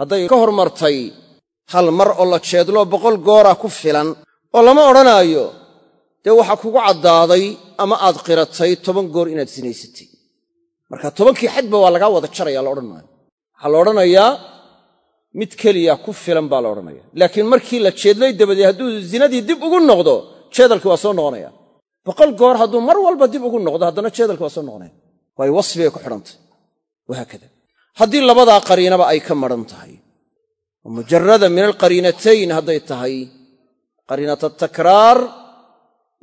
hadday ka hormartay hal mar oo la jeedloo boqol goora ku filan oo lama odhanaayo dee waxaa kugu caddaaday ama aad qiratay toban goor inaad sinaysatay. Marka tobankii xadba waa lagaa wada jaraya la odhan maayo waxaa la odhanayaa mid keliya ku filan baa la odhanaya laakiin markii la jeedlay dabadeed hadduu zinadii dib ugu noqdo jeedalkii waa soo noqonaya boqol goor hadduu mar walba dib ugu noqdo haddana jeedalkii waa soo noqonaya waayo wasfibay ku xidhantay. Wahaakada haddii labadaa qariinaba ay ka madhan tahay mujarada min alqariinatayn hadday tahay qariinata atakraar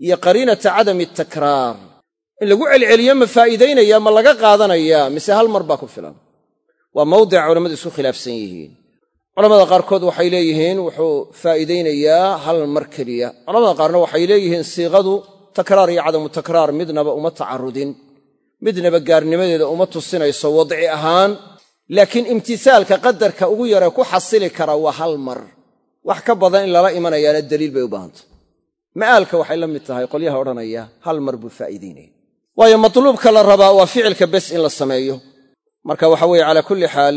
iyo qariinata cadami atakraar in lagu celceliyo ma faa'iidaynaya ma laga qaadanayaa mise hal mar baa ku filan. Waa mawdica culammadu isku khilaafsan yihiin. Culamada qaarkood waxay leeyihiin wuxuu faa'iidaynayaa hal mar keliya. Culamada qaarna waxay leeyihiin siiqadu takraar iyo cadamu takraar midnaba uma tacarudin. Midnaba gaarnimadeeda uma tusinayso wadci ahaan laakiin imtisaalka qadarka ugu yaree ku xasili kara waa hal mar. Wax ka badan in lala imanayaana daliil bay u baahantay ma'aalka waxay la mid tahay qolyaha odhanaya hal mar buu faa'iidaynaya waayo matluubka la rabaa waa ficilka bes in la sameeyo. Marka waxa weeye calaa kulli xaal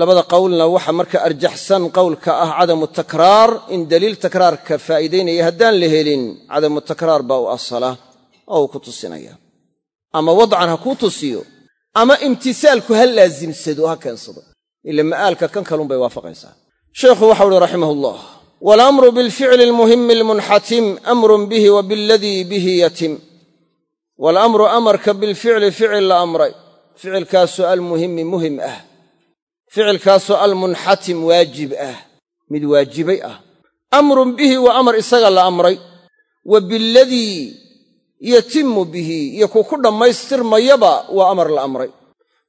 labada qowlna waxa marka arjaxsan qowlka ah cadamu takraar in daliil takraarka faa'iidaynaya haddaan la helin cadamu takraar baa u asala oo uu ku tusinaya. Ama wadcan ha kuu tusiyo ama imtisaalku ha laasimsado ha keensado. Ila ma'aalka kan kalunbay waafaqaysaa. Sheikhu waxau uhi raximahullah walamru bilficli almuhimi almunxatim amrun bihi wa biladii bihi yatim. Waalamru amarka bilficli ficil la amray. Ficilkaasoo almuhimi muhiim ah. Ficilkaasoo almunxatim waajib ah. Mid waajibay ah. Amrun bihi waa amar isaga la amray. Wa biladii yatimu bihi iyo ku ku dhammaystirmayaba waa amar la amray.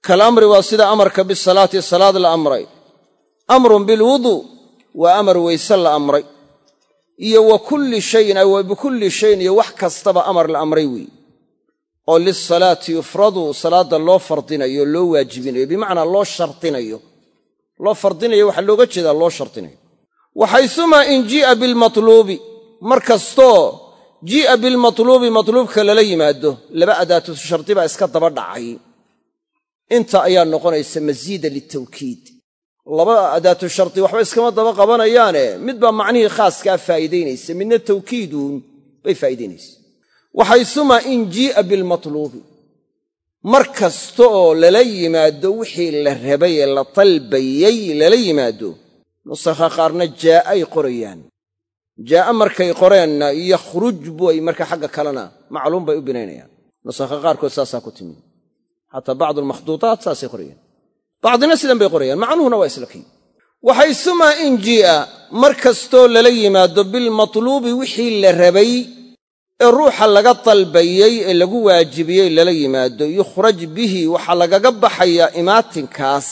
Kalamri waa sida amarka bisalaati salaad la amray. Amrun bilwuduu waa amar weyse la amray. Iyo wa kulli shayin ay bikulli shayin iyo wax kastaba amar la amray weeye oo lisalaati yufradu salaadda loo fardinayo loo waajibinayo bimacnaa loo shardinayo loo fardinayo waxaa looga jeedaa loo shardinayo waxaysumaa in jii'a bilmatluubi mar kastoo jii'a bilmatluubi matluubka lala yimaado laba adaatu shardi baa iska daba dhacay. Inta ayaa noqonaysa masiida litawkiid. Laba adaatu shardi waxba iskama daba qabanayaane mid baa macnihii khaaskaa faa'iidaynaysa midna tawkiiduun bay faa'iidaynaysa. Waxaysumaa in jii'a bilmatluubi. Mar kasta oo lala yimaado wixii la rabay ee la dalbayey lala yimaado nusakha qaarna jaa'ay qorayaan jaa'a markay qoreenna yakhruj buay marka xagga kalena macluum bay u binaynayaan. Nusakha qaarkood saasaa ku timi. Xataa bacdu almakhduutaat saasay qorayaan bacdina sidan bay qorayaan macnuhuna waa isla kii waxaysumaa in jii'a mar kastoo lala yimaado bilmatluubi wixii la rabay ee ruuxa laga dalbayey ee lagu waajibiyey lala yimaado yukhraj bihi waxaa lagaga baxayaa imaatinkaas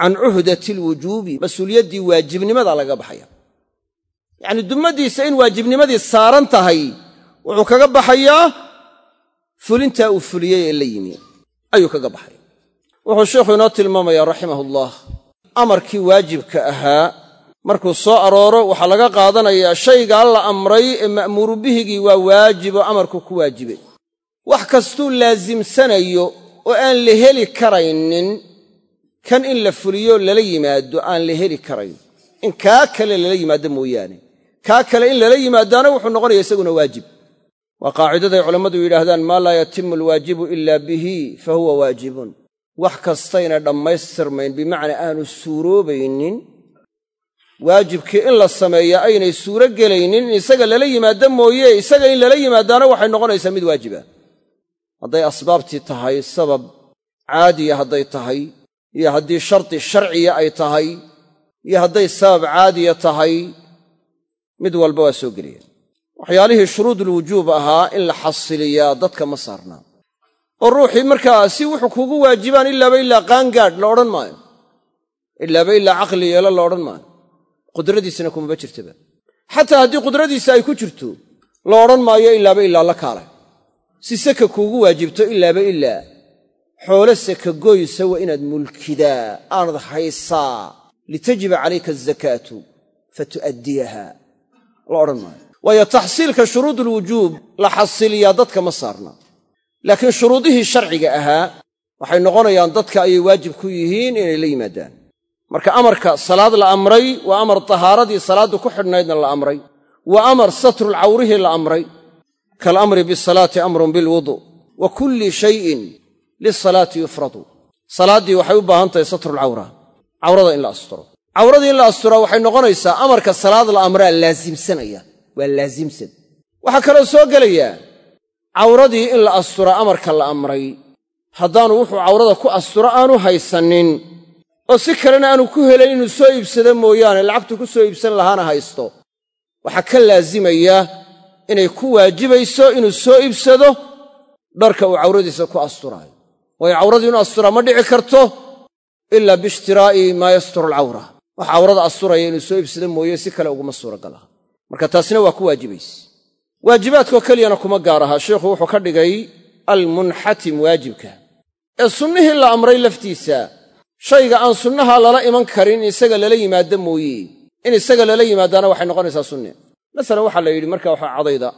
can cuhdati alwujuubi mas'uuliyaddii waajibnimadaa lagaga baxaya yacnii dummadiisa in waajibnimadii saaran tahay wuxuu kaga baxayaa fulintaa uu fuliyey ee la yimi. Ayuu kaga baxaya wuxuu sheikhu inoo tilmaamayaa raximahullah. Amarkii waajibka ahaa markuu soo arooro waxaa laga qaadanayaa shaygaa la amray ee ma'muuru bihigii waa waajiboo amarku ku waajibay. Wax kastuu laasimsanayo oo aan la heli karaynin kan in la fuliyo lala yimaado aan la heli karayn. In kaa kale lala yimaado mooyaane kaa kale in lala yimaadaana wuxuu noqonaya isaguna waajib. Waa qaacidaday culammadu yidhaahdaan maa laa yatimu alwaajibu ila bihi fa huwa waajibun. Wax kastayna dhammaystirmayn bimacnaa aanu suuroobaynin. Waajibkii in la sameeya aynay suuro gelaynin in isaga lala yimaado mooye isaga in lala yimaadaana waxay noqonaysaa mid waajiba. Hadday asbaabtii tahay sabab caadiya hadday tahay iyo haddii shardi sharciya ay tahay iyo hadday sabab caadiya tahay mid walba waa soo gelaya waxyaalihii shuruudulwujuub ahaa in la xasiliyaa dadka ma saarnaa. Oo ruuxii markaa si wuxuu kugu waajibaan ilaaba ilaa qaangaadh la odhan maayo. Ilaaba ilaa caqli yeelo la odhan maayo. Qudradiisana kumaba jirtaba. Xataa haddii qudradiisa ay ku jirto la odhan maayo ilaaba ilaa la kaalay. Si saka kuugu waajibto ilaaba ilaa xoolo saka goysa waa inaad mulkidaa aanad haysaa. Litajiba calayka azakaatu fatu'addiyaha la odhan maayo waayo taxsiilka shuruudulwujuub la xasiliyaa dadka ma saarna. Laakiin shuruudihii sharciga ahaa waxay noqonayaan dadka ayay waajib ku yihiin inay la yimaadaan. Marka amarka salaad la amray waa amar tahaaradii salaaddu ku xidhnaydna la amray. Waa amar satrulcawrihii la amray. Kaalamri bisalaati amrun bilwudu wa kulli shayin lisalaati yufradu. Salaaddii waxay u baahan tahay satrulcawra cawrada in la asturo cawradii in la asturaa waxay noqonaysaa amarka salaad la amraa laasimsanaya waa laasimsan waxaa kaloo soo gelayaa cawradii in la astura amarka la amray. Haddaanu wuxuu cawrada ku asturo aanu haysanin oo si kalena aanu ku helayn inuu soo iibsado mooyaane lacagtu ku soo iibsan lahaana haysto. Waxaa ka laazimaya inay ku waajibayso inuu soo iibsado dharka uu cawradiisa ku asturaayo. Waayo cawradii inuu asturaa ma dhici karto ilaa biishtiraa'i maa yasturu alcawra wax cawrada asturaya inuu soo iibsado mooye si kale uguma suuragalaha marka taasina waa ku waajibayse waajibaadkoo keliyana kuma gaar aha. Sheikhu wuxuu ka dhigay almunxatim waajibka. Ee sunnihii la amray laftiisa shayga aan sunnaha lala iman karin in isaga lala yimaado mooye. In isaga lala yimaadaana waxay noqonaysaa sunne. Masalan waxaa la yidhi marka waxaa cadayda.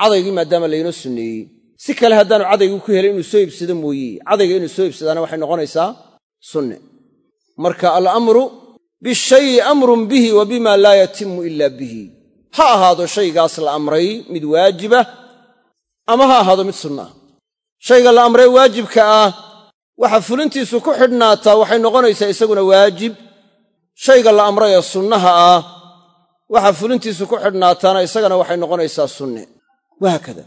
Cadaygii maadaama laynoo sunneeyey. Si kale haddaanu cadaygii ku helay inuu soo iibsado mooye. Cadayga inuu soo iibsadaana waxay noqonaysaa sunne. Marka alamru bishayi amrun bihi wa bima laa yatimu ila bihi ha ahaado shaygaas la amray mid waajiba ama ha ahaado mid sunna. Ah shayga la amray waajibka ah waxa fulintiisu ku xidhnaataa waxay noqonaysaa isaguna waajib. Shayga la amray ee sunnaha ah waxa fulintiisu ku xidhnaataana isagana waxay noqonaysaa sunne. Wahaakada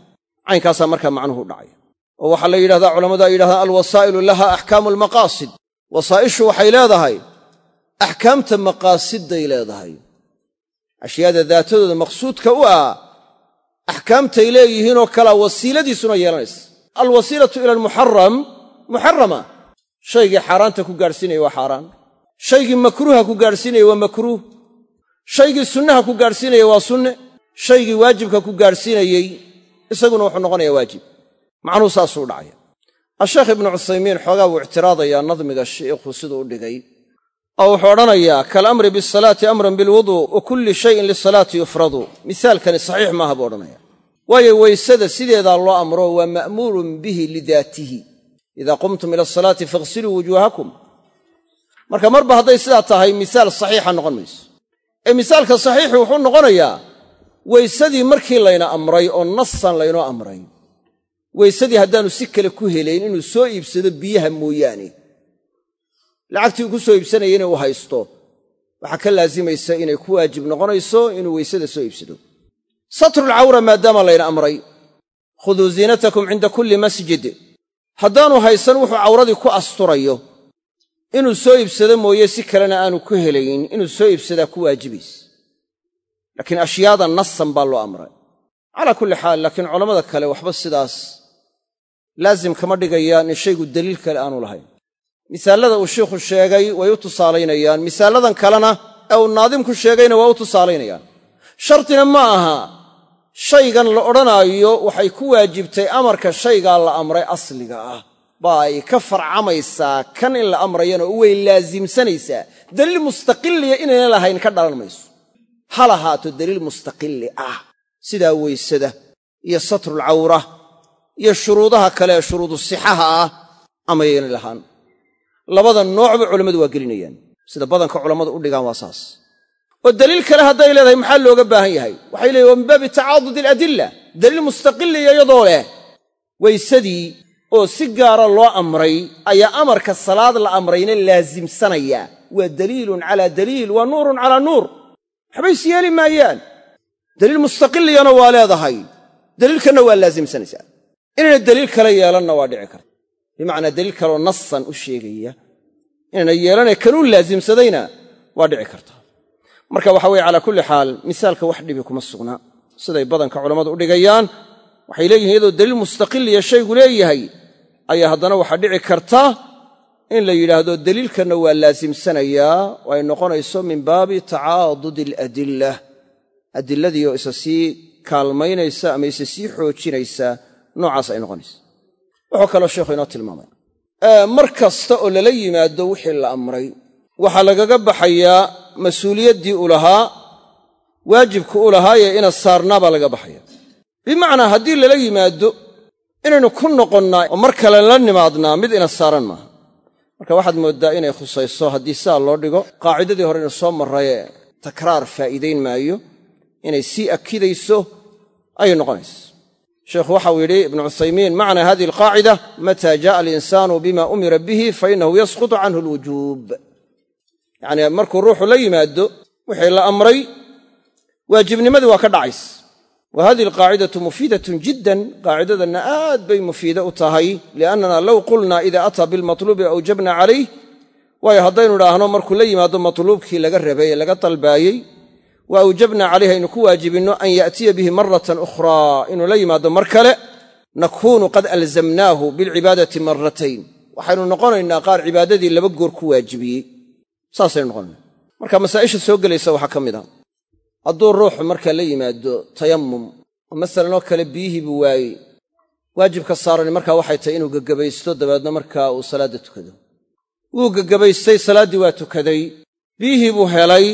caynkaasaa markaa macnuhu u dhacaya oo waxaa la yidhahdaa culammadu ay yidhahdaan alwasaa'ilu laha axkaamu almaqaasid wasaa'ishu waxay leedahay axkaamta maqaasiday leedahay. Ashyaada daatadooda maqsuudka u ah axkaamtay leeyihiinoo kalaa wasiiladiisuna yeelanaysa. Alwasiilatu ila almuxaram muxarama shaygii xaaraanta ku gaadhsiinaya waa xaaraan. Shaygii makruuha ku gaadhsiinaya waa makruuh. Shaygii sunnaha ku gaadhsiinaya waa sunne. Shaygii waajibka ku gaadhsiinayey isaguna wuxuu noqonayaa waajib. Macnuhu saasuu dhacaya. Asheekh ibnu cuthaymiin xoogaa wuu ictiraadayaa nadmiga shiikhu siduu u dhigay oo wuxuu odhanayaa kaalamri bisalaati amran bilwuduu wa kulli shayin lisalaati yufradu. Misaalkani saxiix maaha buu odhanaya. Waayo weysada sideedaa loo amro waa ma'muurun bihi lidaatihi. Idaa qumtum ila asalaati faghsiluu wujuuhakum. Marka marba hadday sidaa tahay misaal saxiixa noqon mayso. Ee misaalka saxiixu wuxuu noqonayaa weysadii markii layna amray oo nasan laynoo amray weysadii haddaannu si kale ku helayn inuu soo iibsado biyaha mooyaane lacagtii uu ku soo iibsanaya inuu haysto. Waxaa ka laazimaysa inay ku waajib noqonayso inuu weysada soo iibsado. Satrulcawra maadaama layna amray khuduu ziinatakum cinda kulli masjid. Haddaanu haysan wuxuu cawradii ku asturayo. Inuu soo iibsado mooye si kalena aanu ku helayn inuu soo iibsadaa ku waajibaysa laakiin ashyaada nasan baa loo amray. Calaa kulli xaal laakiin culammada kale waxba sidaas laazim kama dhigayaan in shaygu daliil kale aanu lahayn misaalada uu shiikhu sheegay way u tusaalaynayaan misaaladan kalena ee uu naadimku sheegayna waa u tusaalaynayaan shartina ma aha shaygan la odhanaayo waxay ku waajibtay amarka shaygaa la amray asliga ah. baa ay ka farcamaysaa kan in la amrayana way laasimsanaysaa daliil mustaqiliya inayna lahayn ka dhalan mayso. ha lahaato daliil mustaqili ah. sidaa weysada iyo satrulcawra iyo shuruudaha kale shuruudu sixaha ah amayayna lahaan labada noocba culammadu waa gelinayaan. Sida badanka culammadu u dhigaan waa saas. Oo daliil kale hadday leedahay maxaa looga baahan yahay? Waxay leeyihiin waa min baabi tacaadud aladilla. Daliil mustaqiliya iyadoo leh. Weysadii oo si gaara loo amray ayaa amarka salaad la amrayna laasimsanaya waa daliilun calaa daliil waa nuurun calaa nuur. Waxba is yeeli maayaan. Daliil mustaqiliyana waa leedahay. Daliilkanna waa laasimsanaysaa inayna daliil kale yeelanna waa dhici karta bimacnaa daliil kaleoo nasan u sheegaya inayna yeelanee kanuu laasimsadayna waa dhici karta. Marka waxa weye calaa kulli xaal misaalka wax dhibi kuma sugna. Siday badanka culammadu u dhigayaan waxay leeyihiin iyadoo daliil mustaqiliya shaygu leeyahay ayaa haddana waxaa dhici karta in la yidhaahdo daliilkanna waa laasimsanayaa oo ay noqonayso min baabi tacaadudi aladilla. Adilladii oo isa sii kaalmaynaysa ama isa sii xoojinaysa noocaas ay noqonaysa wuxuu kaloo sheikhu inoo tilmaamay. Mar kasta oo lala yimaado wixii la amray waxaa lagaga baxayaa mas'uuliyaddii u lahaa waajibku u lahaayee ina saarnaa baa laga baxaya. Bimacnaa haddii lala yimaado inaynu ku noqonnaa oo mar kale la nimaadnaa mid ina saaran maaha. Marka waxaad mooddaa inay khusayso haddii sidaa loo dhigo qaacidadii hore inu soo marrayee takraar faa'iidayn maayo inay sii akidayso ayay noqonaysa sheikhu waxau yidhi ibnu cuthaymiin macnaa hadihi alqaacida mataa ja'a alinsaanu bima umira bihi fa innahu yasqutu canhu alwujuub. Yacnii markuu ruuxu la yimaado wixii la amray waajibnimadii waa ka dhacays wa hadihi alqaacidatu mufiidatun jiddan qaacidadanna aad bay mufiide u tahay liannana low qulna ida ataa bilmatluubi awjabna calayh waayo haddaynu idhaahno markuu la yimaado matluubkii laga rabay ee laga dalbaayey wa awjabna calayh aynu ku waajibinno an ya'tiya bihi maratan ukhraa inuu la yimaado mar kale nakuunu qad alzamnaahu bilcibaadati maratayn waxaynu noqonaynaa qaar cibaadadii laba goor ku waajibiyey saasaynu noqonayna marka masaa'isha soo gelaysa waxaa ka mid a hadduu ruuxu markaa la yimaado tayammum oo masalan oo kale biyihii buu waayey waajibka saarani markaa waxay tahay inuu gegabaysto dabeedna markaa uu salaadda tukado wuu gegabaystay salaaddii waa tukaday biyihii buu helay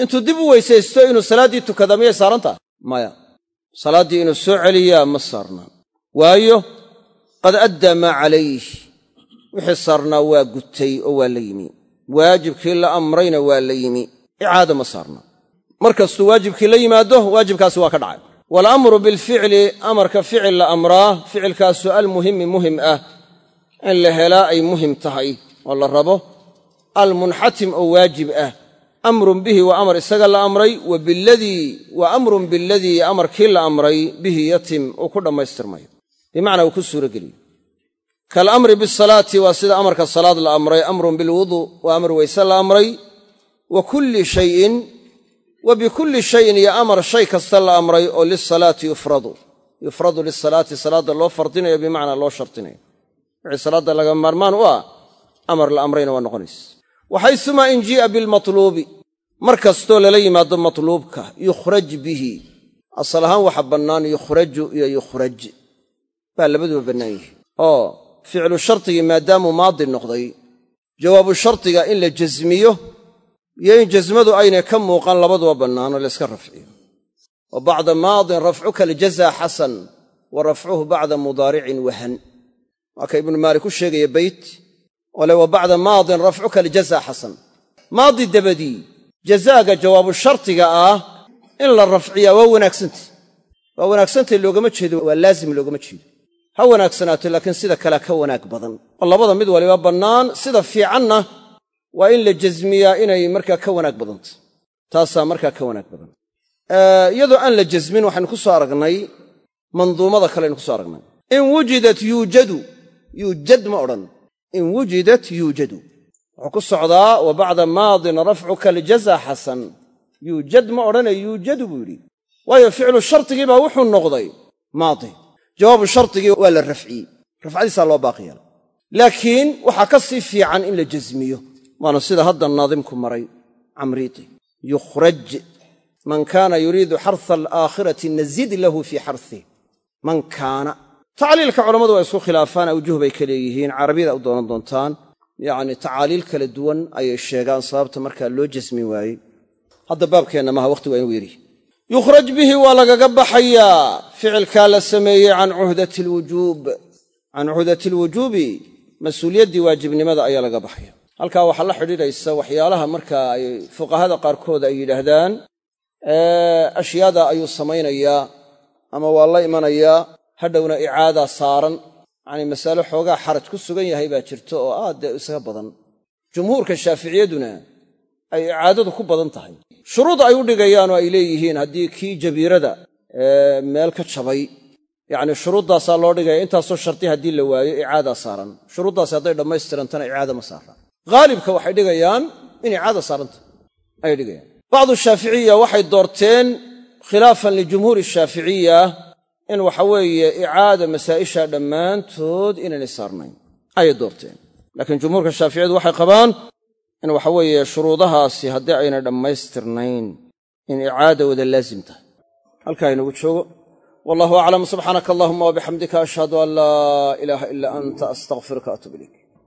intuu dib u weysaysto inuu salaaddii tukadaa miyay saaran tahay? Maya salaaddii inuu soo celiyaa ma saarnaa waayo qad addaa maa calayh wixii saarnaa waa gutay oo waa la yimi. Waajibkii la amrayna waa la yimi. Icaada ma saarna. Mar kastuu waajibkii la yimaado waajibkaasi waa ka dhacay. Waalamru bilficli amarka ficil la amraa ficilkaasu almuhimi muhiim ah. In la helaa ay muhiim tahay oo la rabo. Almunxatim oo waajib ah amrun bihi waa amar isaga la amray wa biladii wa amrun biladii amarkii la amray bihi yatim uu ku dhammaystirmayo bimacnaa uu ku suurogeliyo kaalamri bisalaati waa sida amarka salaad la amray. Amrun bilwuduu waa amar weyse la amray. Wa kulli shayin wa bikulli shayin iyo amar shay kasta la amray oo lisalaati yufradu. Yufradu maarmaan u ah amar waxaysumaa in jii'a bilmatluubi. Mar kastoo lala yimaado matluubka yukhraj bihi. Asal ahaan waxa bannaan yukhraju iyo yukhraj. Baa labaduba bannaan yihi oo ficlu shardigii maadaamuu maadi noqday jawaabu shardiga in la jasmiyo iyo in jasmadu aynay ka muuqan labaduba bannaano layska rafciyo. Wa bacda maadin rafcuka aljazaa xasan wa rafcuhu bacda mudaaricin wahan. Waa ka ibnu maalik u sheegaya beyt oo le wa bacda maadin rafcuka aljazaa xasan maadi dabadii jazaaga jawaabu shardiga ah in la rafciyaa waa wanaagsantay waa wanaagsantay loogama jeedo waa laazim loogama jeedo ha wanaagsanaato laakiin sida kalea ka wanaag badan oo labada mid waliba bannaan sida fiicanna waa in la jasmiyaa inay markaa ka wanaag badantay taasaa markaa ka wanaag badan iyadoo aan la jasmin waxaynu ku soo aragnay manduumada kaleaynu ku so aragnay in wujidat yuujadu yuujad ma odhan in wujidat yuujadu wuxuu ku socdaa wa bacda maadin rafcuka aljaza xasan. Yuujad ma odhanay yuujadu buu yidhi. Waayo ficlu shardigii baa wuxuu noqday maadi. Jawaabu shardigii waa la rafciyey. Rafcadiisaa loo baaqi yeela laakiin waxaa ka sii fiican in la jasmiyo waana sida hadda naadimku maray camriiti. Yukhraj man kaana yuriidu xarha alaakhirati nazid lahu fii xarih tacliilka culammadu waa isku khilaafaan awjuh bay ka leeyihiin. Carabiyada u doonan doontaan yacni tacaaliil kala duwan ayay sheegaan sababta markaa loo jasmin waayey. Hadda baabkeenna maaha wakhti waa inuu yidhi. Yukhraj bihi waa lagaga baxayaa ficilkaa la sameeyey can cuhdati alwujuub can cuhdati alwujuubi mas'uuliyaddii waajibnimada ayaa laga baxaya. Halkaa waxaa la xidhiidhaysa waxyaalaha markaa ay fuqahada qaarkood ay yidhaahdaan. Ashyaada ayuu samaynayaa ama waa la imanayaa hadhowna icaadaa saaran. Yacnii masale xoogaa xaraj ku sugan yahay baa jirto oo aad dee isaga badan. Jumhuurka shaaficiyaduna ay icaadadu ku badan tahay. Shuruud ay u dhigayaanoo ay leeyihiin haddii kii jabiirada meel ka jabay. Yacni shuruuddaasaa loo dhigaya intaasoo shardi haddii la waayo icaadaa saaran. Shuruuddaasi hadday dhammaystirantana icaada ma saara. Haalibka waxay dhigayaan in icaada saaranta ayay dhigayaan. Bacdu shaaficiya waxay doorteen khilaafan lijumhuuri shaaficiya in waxa weeye icaada masaa'isha dhammaantood inaynay saarnayn. Ayay doorteen. Laakiin jumhuurka shaaficiyadu waxay qabaan in waxa weeye shuruudahaasi haddii aynay dhammaystirnayn in icaada wada laazim tahay. Halkaa inagu joogo. Wallahu aclam subxaanaka allahuma wabixamdika ashhadu an laa ilaaha ilaa anta. Astaqfiruka atub ilayk